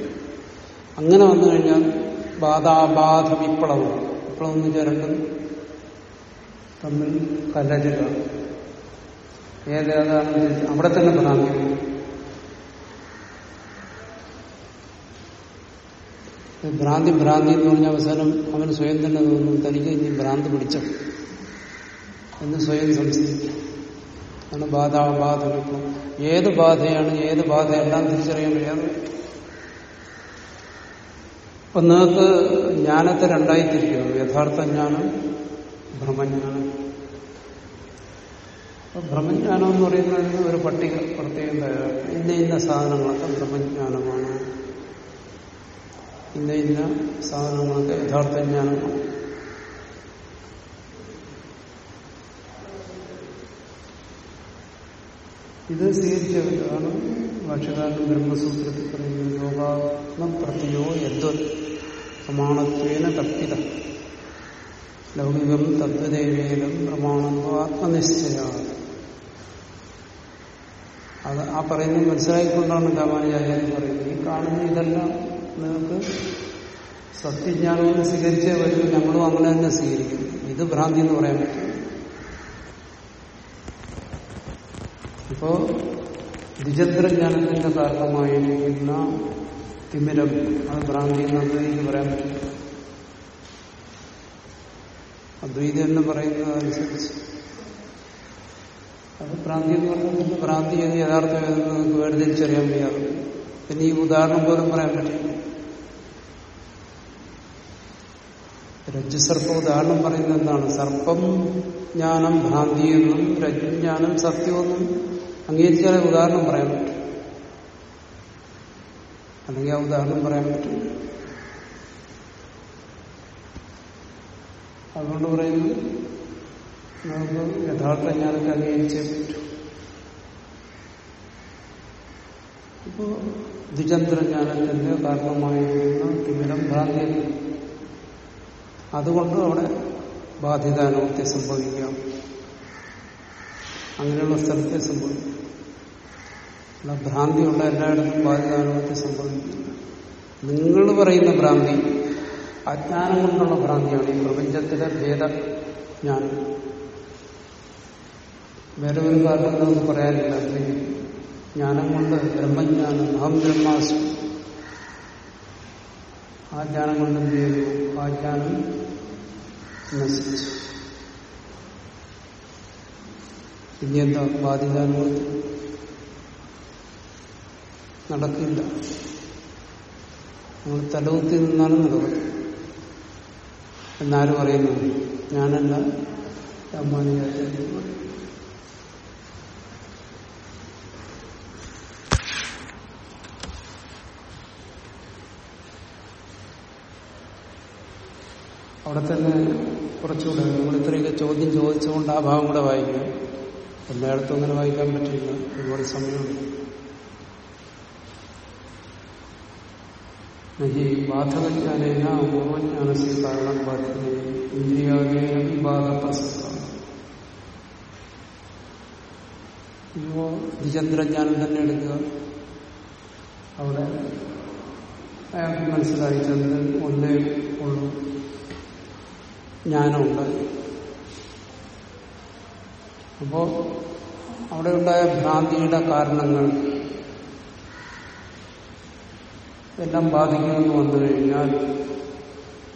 അങ്ങനെ വന്നു കഴിഞ്ഞാൽ ബാധാബാധ വിപ്ലവം വിപ്ലവം എന്ന് വെച്ചാൽ തമ്മിൽ കലരുക ചോദിച്ചാൽ അവിടെ തന്നെ ഭ്രാന്തി ഭ്രാന്തി ഭ്രാന്തി എന്ന് പറഞ്ഞ അവസാനം അവന് സ്വയം തന്നെ തോന്നുന്നു തനിക്ക് ഇനി ഭ്രാന്തി പിടിച്ചോ? എന്ന് സ്വയം സംശയിക്കും ആണ് ബാധ ബാധ ഏത് ബാധയാണ് ഏത് ബാധയെല്ലാം തിരിച്ചറിയാൻ കഴിയാതെ അപ്പൊ നിങ്ങൾക്ക് ജ്ഞാനത്തെ രണ്ടായി തിരിക്കണം യഥാർത്ഥ ജ്ഞാനം ഭ്രമജ്ഞാനം ഭ്രമജ്ഞാനം എന്ന് പറയുന്നതിന് ഒരു പട്ടിക പ്രത്യേകം ഇന്ന ഇന്ന സാധനങ്ങളൊക്കെ ഭ്രമജ്ഞാനമാണ് ഇന്ന ഇന്ന സാധനങ്ങളൊക്കെ യഥാർത്ഥ ജ്ഞാനമാണ് ഇത് സ്വീകരിച്ചതാണ് ഭാഷകാരൻ ബ്രഹ്മസൂത്രത്തിൽ പറയുന്നത് യോഗാത്മ പ്രതിയോ യദ്വത് പ്രമാണത്വേന കൽപ്പിത ലൗകികം തദ്വദേവേദം പ്രമാണം ആത്മനിശ്ചയ. അത് ആ പറയുന്നത് മനസ്സിലാക്കിക്കൊണ്ടാണ് രാമാനുചാര്യ പറയുന്നത്. ഈ കാണുന്ന ഇതെല്ലാം നിങ്ങൾക്ക് സത്യജ്ഞാനം സ്വീകരിച്ചേ വരും ഞങ്ങളും അങ്ങനെ തന്നെ സ്വീകരിക്കും. ഇത് ഭ്രാന്തി എന്ന് പറയാൻ പറ്റും ഇപ്പോ ദ്വിചന്ദ്രജ്ഞാനത്തിന്റെ കാരണമായിരിക്കുന്ന തിമിരം അത് ഭ്രാന്തി എന്നത് എനിക്ക് പറയാൻ പറ്റും അദ്വൈതം എന്ന് പറയുന്നതനുസരിച്ച് അത് ഭ്രാന്തി എന്ന് പറഞ്ഞാൽ ഭ്രാന്തി എന്ന് യഥാർത്ഥം നമുക്ക് വേർതിരിച്ചറിയാൻ വയ്യാതെ. പിന്നെ ഈ ഉദാഹരണം പോലും പറയാൻ പറ്റില്ല. രജ്ജുസർപ്പ ഉദാഹരണം പറയുന്നത് എന്താണ്? സർപ്പം ജ്ഞാനം ഭ്രാന്തി എന്നും രജ്ജുജ്ഞാനം സത്യമെന്നും അംഗീകരിച്ചാലേ ഉദാഹരണം പറയാൻ പറ്റും. അല്ലെങ്കിൽ ആ ഉദാഹരണം പറയാൻ പറ്റില്ല. അതുകൊണ്ട് പറയുന്നു നമുക്ക് യഥാർത്ഥ ജ്ഞാനത്തെ അംഗീകരിച്ചേ പറ്റൂ. ഇപ്പോ ദ്വിചന്ദ്രജ്ഞാനത്തിന്റെ കാരണമായിരുന്ന തിമിരം ഭ്രാന്തിയല്ല. അതുകൊണ്ട് അവിടെ ബാധിതാനോത്യം സംഭവിക്കാം. അങ്ങനെയുള്ള സ്ഥലത്തെ സംഭവിക്കും. അല്ല ഭ്രാന്തിയുള്ള എല്ലായിടത്തും ബാധ്യതാനുഭവത്തെ സംഭവിക്കില്ല. നിങ്ങൾ പറയുന്ന ഭ്രാന്തി അജ്ഞാനം കൊണ്ടുള്ള ഭ്രാന്തിയാണ്. ഈ പ്രപഞ്ചത്തിലെ ഭേദജ്ഞാനം. വേറെ ഒരു കാരണം നമുക്ക് പറയാനില്ല. ജ്ഞാനം കൊണ്ട് ബ്രഹ്മജ്ഞാനം അഹം ബ്രഹ്മാസു ആ ജ്ഞാനം കൊണ്ട് എന്ത് ചെയ്തു? ആ ജ്ഞാനം നശിച്ചു. ഇനി എന്താ ബാധിതാനുഭവത്തിൽ നടക്കില്ല. നമ്മൾ തലകുത്തി നിന്നാലും നടക്കും എന്നാരും പറയുന്നു ഞാനല്ല രാമാനുചാര്യ അവിടെ തന്നെ കുറച്ചുകൂടെ നമ്മൾ ഇത്രയൊക്കെ ചോദ്യം ചോദിച്ചുകൊണ്ട് ആ ഭാഗം കൂടെ വായിക്കുക. എല്ലായിടത്തും അങ്ങനെ വായിക്കാൻ പറ്റില്ല. ഒരുപാട് സമയമുണ്ട്. നഹി ബാധകജ്ഞാനേന പൂർവജ്ഞാനസ്യ കാരണം ബാധ്യത ഇന്ദ്രിയാദേയം ബാധപ്രസക്ത ഇപ്പോ ദ്വിചന്ദ്രജ്ഞാനം തന്നെ എടുക്കുക. അവിടെ അയാൾക്ക് മനസ്സിലായി ചന്ദ്രൻ ഒന്നേ ഉള്ളൂ. ജ്ഞാനമുണ്ട്. അപ്പോ അവിടെ ഉണ്ടായ ഭ്രാന്തിയുടെ കാരണങ്ങൾ എല്ലാം ബാധിക്കുമെന്ന് വന്നു കഴിഞ്ഞാൽ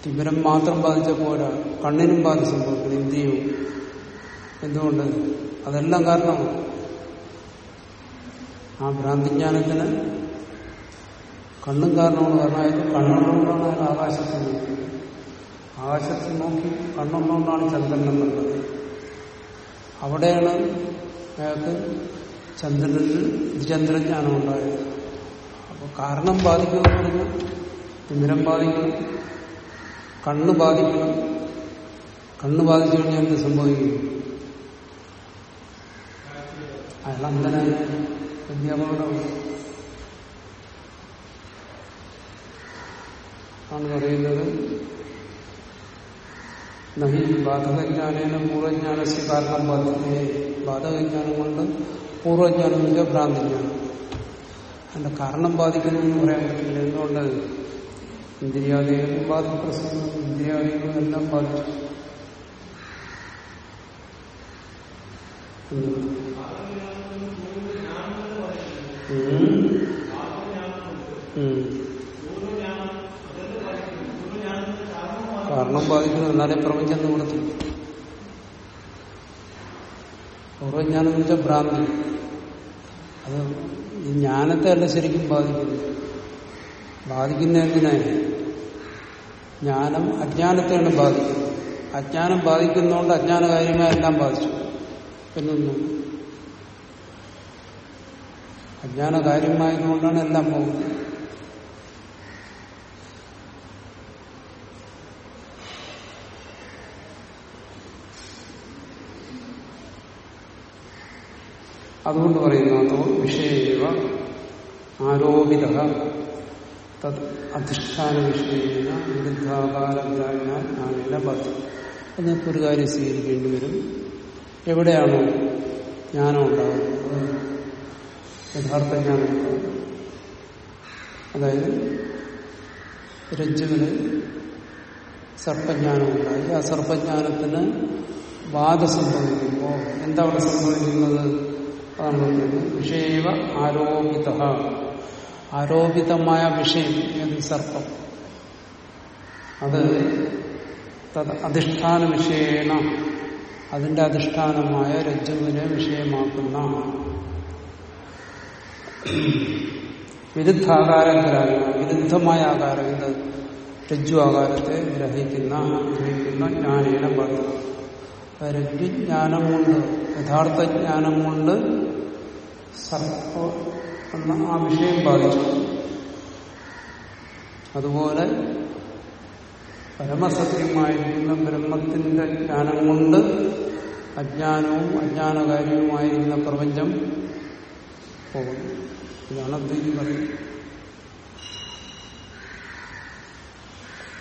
തിമിരം മാത്രം ബാധിച്ച പോരാ കണ്ണിനും ബാധിച്ചു പോലെ ഇന്ത്യയും എന്തുകൊണ്ട്? അതെല്ലാം കാരണമാണ്. ആ ഭ്രാന്തിജ്ഞാനത്തിന് കണ്ണും കാരണമാണ്. കാരണം അയാൾ കണ്ണുകൊണ്ടാണ് അയാൾ ആകാശത്തിൽ നോക്കിയത് ആകാശത്ത് നോക്കി കണ്ണൊന്നുകൊണ്ടാണ് ചന്ദ്രൻ എന്നുള്ളത്. അവിടെയാണ് അയാൾക്ക് ചന്ദ്രനിൽ ചന്ദ്രജ്ഞാനം ഉണ്ടായത്. അപ്പോൾ കാരണം ബാധിക്കുമെന്ന് പറഞ്ഞാൽ ഇന്ദ്രം ബാധിക്കണം കണ്ണ് ബാധിക്കണം കണ്ണ് ബാധിച്ചു കഴിഞ്ഞാൽ എന്ത് സംഭവിക്കും? അയാൾ അന്ധനായ. വലിയ അപകടമാണ് ആണ് പറയുന്നത്. നഹി ബാധകജ്ഞാനേന പൂർവജ്ഞാനസ്യ കാരണം ബാധിക്കേ ബാധകജ്ഞാനം കൊണ്ട് പൂർവജ്ഞാനം എന്ന് വെച്ചാൽ ഭ്രാന്തിജ്ഞാനം അതിന്റെ കാരണം ബാധിക്കുന്നു എന്ന് പറയാൻ പറ്റില്ല എന്തുകൊണ്ട് ഇന്ദ്രിയാദികളും ബാധിപ്രസംഗം ഇന്ദ്രിയാദികളും എല്ലാം ബാധിച്ചു. ഉം. ഉം. കാരണം ബാധിക്കുന്നു എന്നാലേ പ്രപഞ്ചം നിവൃത്തി പൂർവജ്ഞാനം എന്ന് വെച്ചാൽ ഭ്രാന്തി. അത് ഈ ജ്ഞാനത്തെ അല്ല ശരിക്കും ബാധിക്കുന്നു ബാധിക്കുന്ന എന്തിനാണ് ജ്ഞാനം അജ്ഞാനത്തെയാണ് ബാധിക്കുന്നത്. അജ്ഞാനം ബാധിക്കുന്നതുകൊണ്ട് അജ്ഞാന കാര്യമായി എല്ലാം ബാധിച്ചു. പിന്നൊന്നും അജ്ഞാന കാര്യമായതുകൊണ്ടാണ് എല്ലാം പോകുന്നത്. അതുകൊണ്ട് പറയുന്നു അതോ വിഷയവ ആരോപിത. തത് അധിഷ്ഠാന വിഷയേന വിരുദ്ധാകാരജ്ഞാന പദ്ധതി എന്നൊക്കെ ഒരു കാര്യം സ്വീകരിക്കേണ്ടി വരും. എവിടെയാണോ ജ്ഞാനം ഉണ്ടാകുന്നത്? യഥാർത്ഥ ജ്ഞാനം അതായത് രജ്ജുവിന് സർപ്പജ്ഞാനം ഉണ്ടായി. ആ സർപ്പജ്ഞാനത്തിന് ബാധ സംഭവിക്കുമ്പോൾ എന്താ അവിടെ സംഭവിക്കുന്നത്? വിഷയവ ആരോപിത. ആരോപിതമായ വിഷയം ഏത് സർപ്പം. അത് തത് അധിഷ്ഠാന വിഷയേണ അതിന്റെ അധിഷ്ഠാനമായ രജ്ജുവിനെ വിഷയമാക്കുന്ന വിരുദ്ധാകാരം ഗ്രഹിക്കുന്ന വിരുദ്ധമായ ആകാരം ഇത് രജ്ജു ആകാരത്തെ ഗ്രഹിക്കുന്ന ഗ്രഹിക്കുന്ന ജ്ഞാനേന ബാധിക്കും രജ്ഞാനം കൊണ്ട് യഥാർത്ഥ ജ്ഞാനം കൊണ്ട് സർപ്പ എന്ന ആ വിഷയം ബാധിച്ചു അതുപോലെ പരമസത്യമായിരിക്കുന്ന ബ്രഹ്മത്തിന്റെ ജ്ഞാനം കൊണ്ട് അജ്ഞാനവും അജ്ഞാനകാര്യവുമായിരുന്ന പ്രപഞ്ചം പോകുന്നു. ഇതാണ് അദ്വൈതി പറയുന്നത്.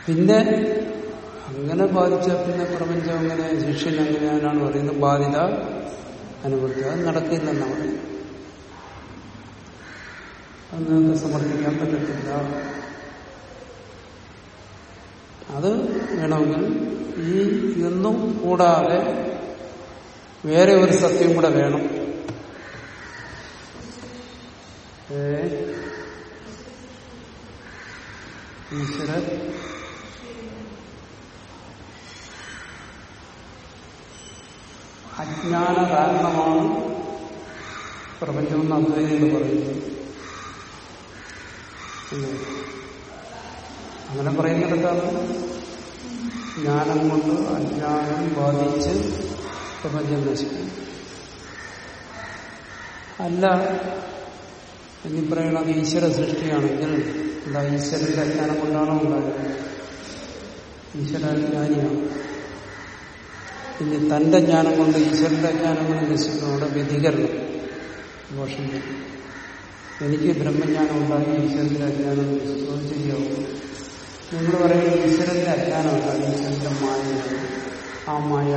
പിന്നെ അങ്ങനെ ബാധിച്ച പിന്നെ പ്രപഞ്ചം അങ്ങനെ ശിക്ഷൻ അങ്ങനെയാണ് പറയുന്നത്. ബാധിത അനുഭവിക്കുക അത് നടക്കില്ലെന്നാണ് അത് സമർപ്പിക്കാൻ പറ്റത്തില്ല. അത് വേണമെങ്കിൽ ഈ ഇതൊന്നും കൂടാതെ വേറെ ഒരു സത്യം കൂടെ വേണം. ഈശ്വരൻ അജ്ഞാന കാരണമാണ് പ്രപഞ്ചമെന്ന് എന്ന് പറയുന്നത്? അങ്ങനെ പറയുന്നിടത്താണ് ജ്ഞാനം കൊണ്ട് അജ്ഞാനം ബാധിച്ച് പ്രപഞ്ചം നശിക്കും അല്ല എന്നി പറയുന്നത് ഈശ്വര സൃഷ്ടിയാണെങ്കിൽ എന്താ ഈശ്വരന്റെ അജ്ഞാനം കൊണ്ടാണോ ഉണ്ടായത്? ഈശ്വര ജ്ഞാനിയാണ് ഇനി തന്റെ ജ്ഞാനം കൊണ്ട് ഈശ്വരന്റെ ജ്ഞാനം കൊണ്ട് നശിക്കുന്നു അവിടെ വ്യതികരണം. ദോഷം എനിക്ക് ബ്രഹ്മജ്ഞാനം ഉണ്ടായി ഈശ്വരന്റെ അജ്ഞാനം നശിച്ചു ശരിയാവും. നിങ്ങൾ പറയുന്നത് ഈശ്വരന്റെ അജ്ഞാനമല്ല ഈശ്വരന്റെ മായയാണ്. ആ മായ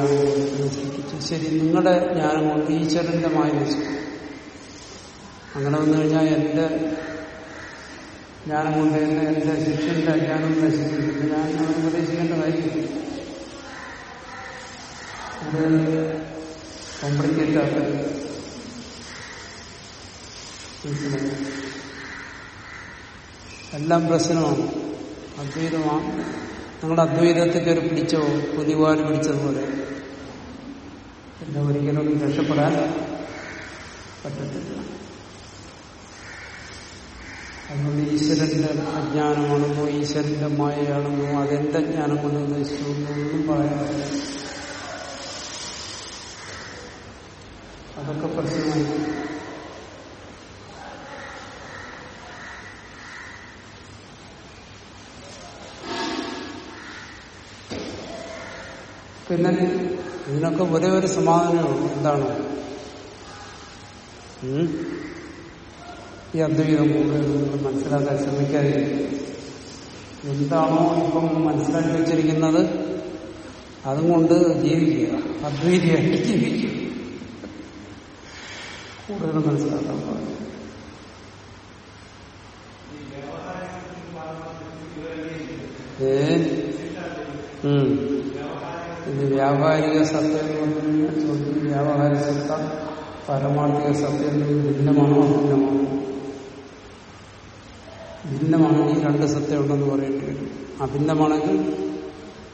നശിപ്പിച്ചു ശരി നിങ്ങളുടെ ജ്ഞാനം കൊണ്ട് ഈശ്വരന്റെ മായ നശിക്കും അങ്ങനെ വന്നു കഴിഞ്ഞാൽ എന്റെ ജ്ഞാനം കൊണ്ട് തന്നെ എന്റെ ശിഷ്യന്റെ അജ്ഞാനം നശിക്കുന്നുണ്ട് ഞാൻ ഉപദേശിക്കേണ്ട കാര്യമില്ല കോംപ്ലിക്കേറ്റ് ആക്കരുത് എല്ലാം പ്രശ്നമാണ് അദ്വൈതമാണ് നിങ്ങളുടെ അദ്വൈതത്തിന്റെ ഒരു പിടിച്ചോ പുലിവാൽ പിടിച്ചതുപോലെ പിന്നെ ഒരിക്കലും രക്ഷപ്പെടാൻ പറ്റത്തില്ല അതുകൊണ്ട് ഈശ്വരന്റെ അജ്ഞാനമാണെന്നോ ഈശ്വരന്റെ മായയാണെന്നോ അതെന്റെ ജ്ഞാനം കൊണ്ട് എന്നൊന്നും പറയാനില്ല അതൊക്കെ പ്രശ്നമായി. പിന്നെ ഇതിനൊക്കെ ഒരേ ഒരു സമാധാനമാണ് എന്താണ്? ഈ അദ്വൈതം കൂടുതൽ നിങ്ങൾ മനസ്സിലാക്കാൻ ശ്രമിക്കാതെ എന്താണോ ഇപ്പം മനസ്സിലാക്കി വെച്ചിരിക്കുന്നത്? അതും കൊണ്ട് ജീവിക്കുക. അദ്വൈതിയായിട്ട് ജീവിക്കുക. കൂടുതൽ മനസ്സിലാക്കാൻ പറഞ്ഞു ഏ. ഇത് വ്യാവഹാരിക സത്യം എന്ന് പറഞ്ഞു കഴിഞ്ഞാൽ ചോദ്യം വ്യാവഹാരിക സത്ത പാരമാർത്ഥിക സത്യം ഭിന്നമാണോ അഭിന്നമാണോ? ഈ രണ്ട് സത്യം ഉണ്ടെന്ന് പറയേണ്ടി വരും. അഭിന്നമാണെങ്കിൽ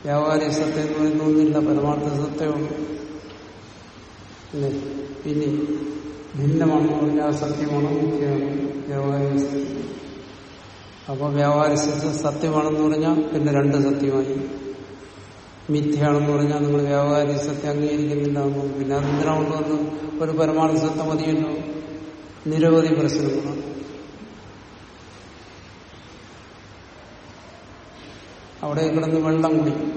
വ്യാവഹാരിക സത്യം എന്ന് പറയുന്നൊന്നുമില്ല പരമാർത്ഥ സത്യമുണ്ട്. പിന്നെ ഭിന്നമാണെന്ന് പറഞ്ഞാൽ സത്യമാണോ മിഥ്യയാണ് വ്യാവഹാരിക സത്യം അപ്പോൾ സത്യമാണെന്ന് പറഞ്ഞാൽ പിന്നെ രണ്ട് സത്യമായി. മിഥ്യയാണെന്ന് പറഞ്ഞാൽ നിങ്ങൾ വ്യാവഹാരിക സത്യം അംഗീകരിക്കുന്നില്ല പിന്നെ അതെന്തിനാ ഒരു പരമാണു സത്യം മതിയല്ലോ. നിരവധി പ്രശ്നങ്ങളാണ്. അവിടെ കിടന്ന് വെള്ളം കുടിക്കും.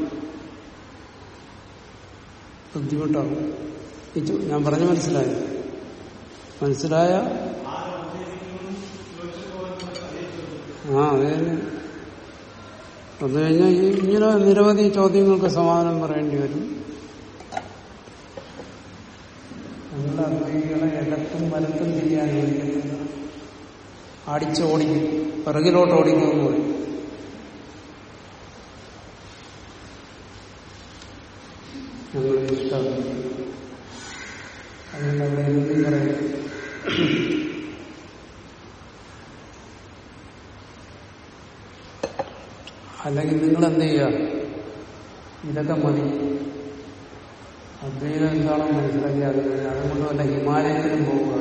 ബുദ്ധിമുട്ടാണ്. ഞാൻ പറഞ്ഞു മനസ്സിലായോ? മനസ്സിലായ? ആ അതെ. അത് കഴിഞ്ഞാൽ ഇങ്ങനെ നിരവധി ചോദ്യങ്ങൾക്ക് സമാധാനം പറയേണ്ടി വരും. നമ്മുടെ അദ്വൈതികളെ ഇടത്തും വലത്തും തിരിയാൻ അനുവദിക്കുന്നില്ല അടിച്ചോടിക്കും പിറകിലോട്ട് ഓടിക്കുമെന്ന് പറയും ഞങ്ങൾ ഇഷ്ടം. അതുകൊണ്ട് അവിടെ എന്തും പറയും. അല്ലെങ്കിൽ നിങ്ങൾ എന്ത് ചെയ്യുക? ഇതൊക്കെ മതി. അദ്വൈതം എന്താണോ മനസ്സിലാക്കി അത് അതുകൊണ്ട് വല്ല ഹിമാലയത്തിലും പോവുക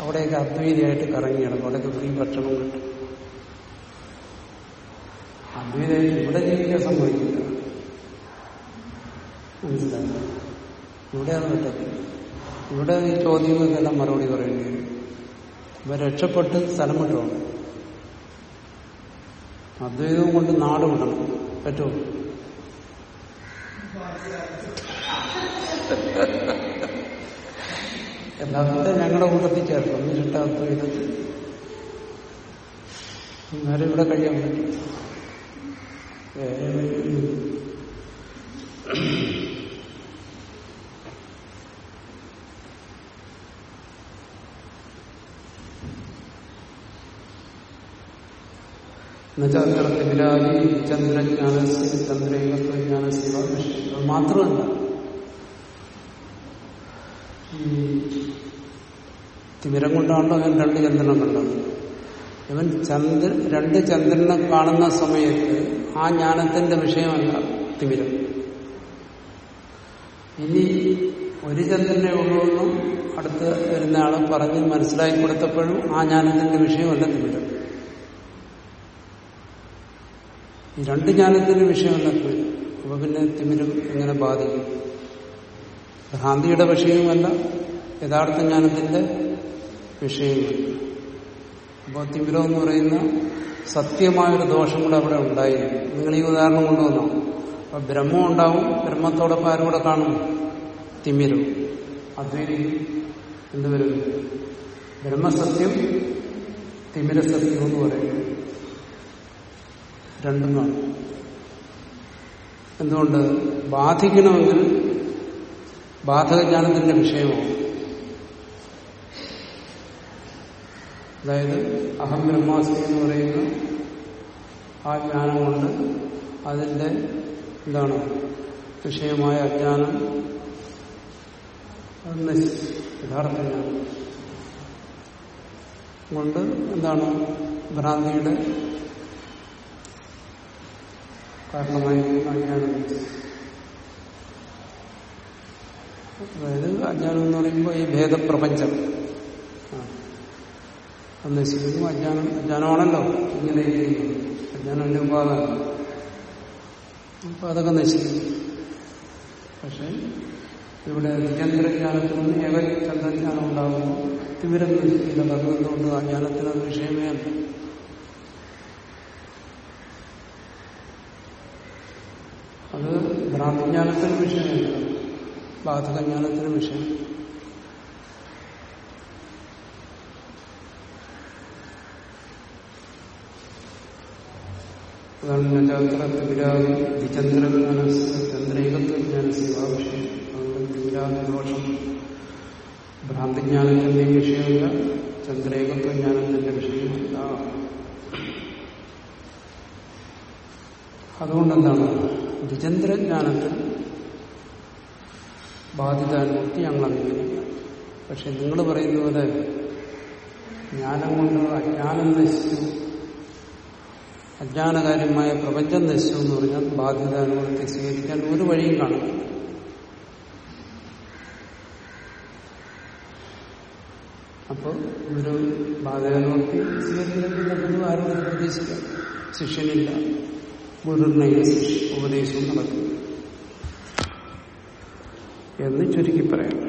അവിടെയൊക്കെ അദ്വൈതയായിട്ട് കറങ്ങിയാണ് അവിടെയൊക്കെ ഫ്രീ ഭക്ഷണം കിട്ടും. അദ്വൈതമായിട്ട് ഇവിടെ ജീവിക്കാൻ സംഭവിക്കില്ല. മനസ്സിലായി? ഇവിടെ അത് പറ്റത്തില്ല ഇവിടെ ഈ ചോദ്യങ്ങൾക്കെല്ലാം മറുപടി പറയേണ്ടി വരും. ഇവ രക്ഷപ്പെട്ട് സ്ഥലം വിട്ടോണം അദ്വൈതവും കൊണ്ട് നാട് വിടണം. പറ്റുമോ എല്ലാത്തിനും ഞങ്ങളുടെ കൂട്ടത്തിൽ ചേർക്കും. ഒന്ന് അദ്വൈതത്തിൽ അന്നേരം ഇവിടെ കഴിയാൻ പറ്റും. വേറെ എന്നുവെച്ചാൽ വിരാജി ചന്ദ്രജ്ഞാനസ്യ ചന്ദ്രൈകത്വജ്ഞാനസ്യ മാത്രമല്ല ഈ തിമിരം കൊണ്ടാണല്ലോ അവൻ രണ്ട് ചന്ദ്രനെ കണ്ടത്. ഇവൻ ചന്ദ്ര രണ്ട് ചന്ദ്രനെ കാണുന്ന സമയത്ത് ആ ജ്ഞാനത്തിന്റെ വിഷയമല്ല തിമിരം. ഇനി ഒരു ചന്ദ്രനെ ഉള്ളൂന്നും അടുത്ത് വരുന്ന ആളെ പറഞ്ഞ് മനസ്സിലാക്കി കൊടുത്തപ്പോഴും ആ ജ്ഞാനത്തിന്റെ വിഷയമല്ല തിമിരം. ഈ രണ്ട് ജ്ഞാനത്തിന്റെ വിഷയമല്ല അപ്പൊ പിന്നെ തിമിരം എങ്ങനെ ബാധിക്കും? ഭ്രാന്തിയുടെ വിഷയവുമല്ല യഥാർത്ഥ ജ്ഞാനത്തിന്റെ വിഷയവുമല്ല. അപ്പോൾ തിമിരം എന്ന് പറയുന്ന സത്യമായൊരു ദോഷം കൂടെ അവിടെ ഉണ്ടായിരുന്നു നിങ്ങൾ ഈ ഉദാഹരണം കൊണ്ടുവന്നോ? അപ്പൊ ബ്രഹ്മം ഉണ്ടാവും ബ്രഹ്മത്തോടൊപ്പം ആരും കാണും? തിമിരും. അദ്വൈതി എന്തുവരും ബ്രഹ്മസത്യം തിമിരസത്യം എന്ന് പറയും രണ്ടും കാണും എന്തുകൊണ്ട്? ബാധിക്കണമെങ്കിൽ ബാധകജ്ഞാനത്തിന്റെ വിഷയമാണ്. അതായത് അഹം ബ്രഹ്മാസ്മി എന്ന് പറയുന്ന ആ ജ്ഞാനം കൊണ്ട് അതിന്റെ എന്താണ്? വിഷയമായ അജ്ഞാനം. യഥാർത്ഥ ജ്ഞാനം. കൊണ്ട് എന്താണ്? ഭ്രാന്തിയുടെ കാരണമായി അജ്ഞാനം. അതായത് അജ്ഞാനം എന്ന് പറയുമ്പോൾ ഈ ഭേദപ്രപഞ്ചം. അത് നശിക്കുന്നു അജ്ഞാനം അജ്ഞാനമാണല്ലോ ഇങ്ങനെ ഇരിക്കുന്നത്. അജ്ഞാനത്തിന്റെ ഉപാധാനം അപ്പൊ അതൊക്കെ നശിക്കും. പക്ഷെ ഇവിടെ ചന്ദ്രജ്ഞാനത്തിൽ നിന്ന് ഏകചന്ദ്രജ്ഞാനം ഉണ്ടാകുമ്പോൾ തിമിരം നശിക്കില്ല അതുകൊണ്ട് ആ ജ്ഞാനത്തിന് വിഷയമേ അല്ല. ഭ്രാന്തിജ്ഞാനത്തിന് വിഷയമല്ല ബാധകജ്ഞാനത്തിന് വിഷയം. അതാണ് നജാത്ര തിവിരാഗി ദ്വിചന്ദ്രജ്ഞാനസ് ചന്ദ്രൈകത്വജ്ഞാനസ് ആവശ്യം അതുകൊണ്ട് തിവിരാഗ ദോഷം ഭ്രാന്തിജ്ഞാനത്തിന്റെ വിഷയമല്ല ചന്ദ്രേകത്വജ്ഞാനത്തിന്റെ വിഷയമല്ല. അതുകൊണ്ടെന്താണ്? ദ്വിചന്ദ്രജ്ഞാനത്തിൽ ബാധിതാനുമൂർത്തി ഞങ്ങൾ അംഗീകരിക്കാം പക്ഷെ നിങ്ങൾ പറയുന്ന പോലെ ജ്ഞാനം കൊണ്ട് അജ്ഞാനം നശിച്ചു. അജ്ഞാനകാര്യമായ പ്രപഞ്ചം നശിച്ചു എന്ന് പറഞ്ഞാൽ ബാധിതാനുമൂർത്തി സ്വീകരിക്കാൻ ഒരു വഴിയും കാണും അപ്പോൾ ഗുരു ബാധകാനുഭവത്തെ സ്വീകരിക്കുന്നില്ല ഗുരു ആരും ഉപദേശിക്കാം ശിഷ്യനില്ല. ഗുരുനൈ ഉപദേശവും നടക്കുന്നു. എന്ന് ചുരുക്കി പറയാം.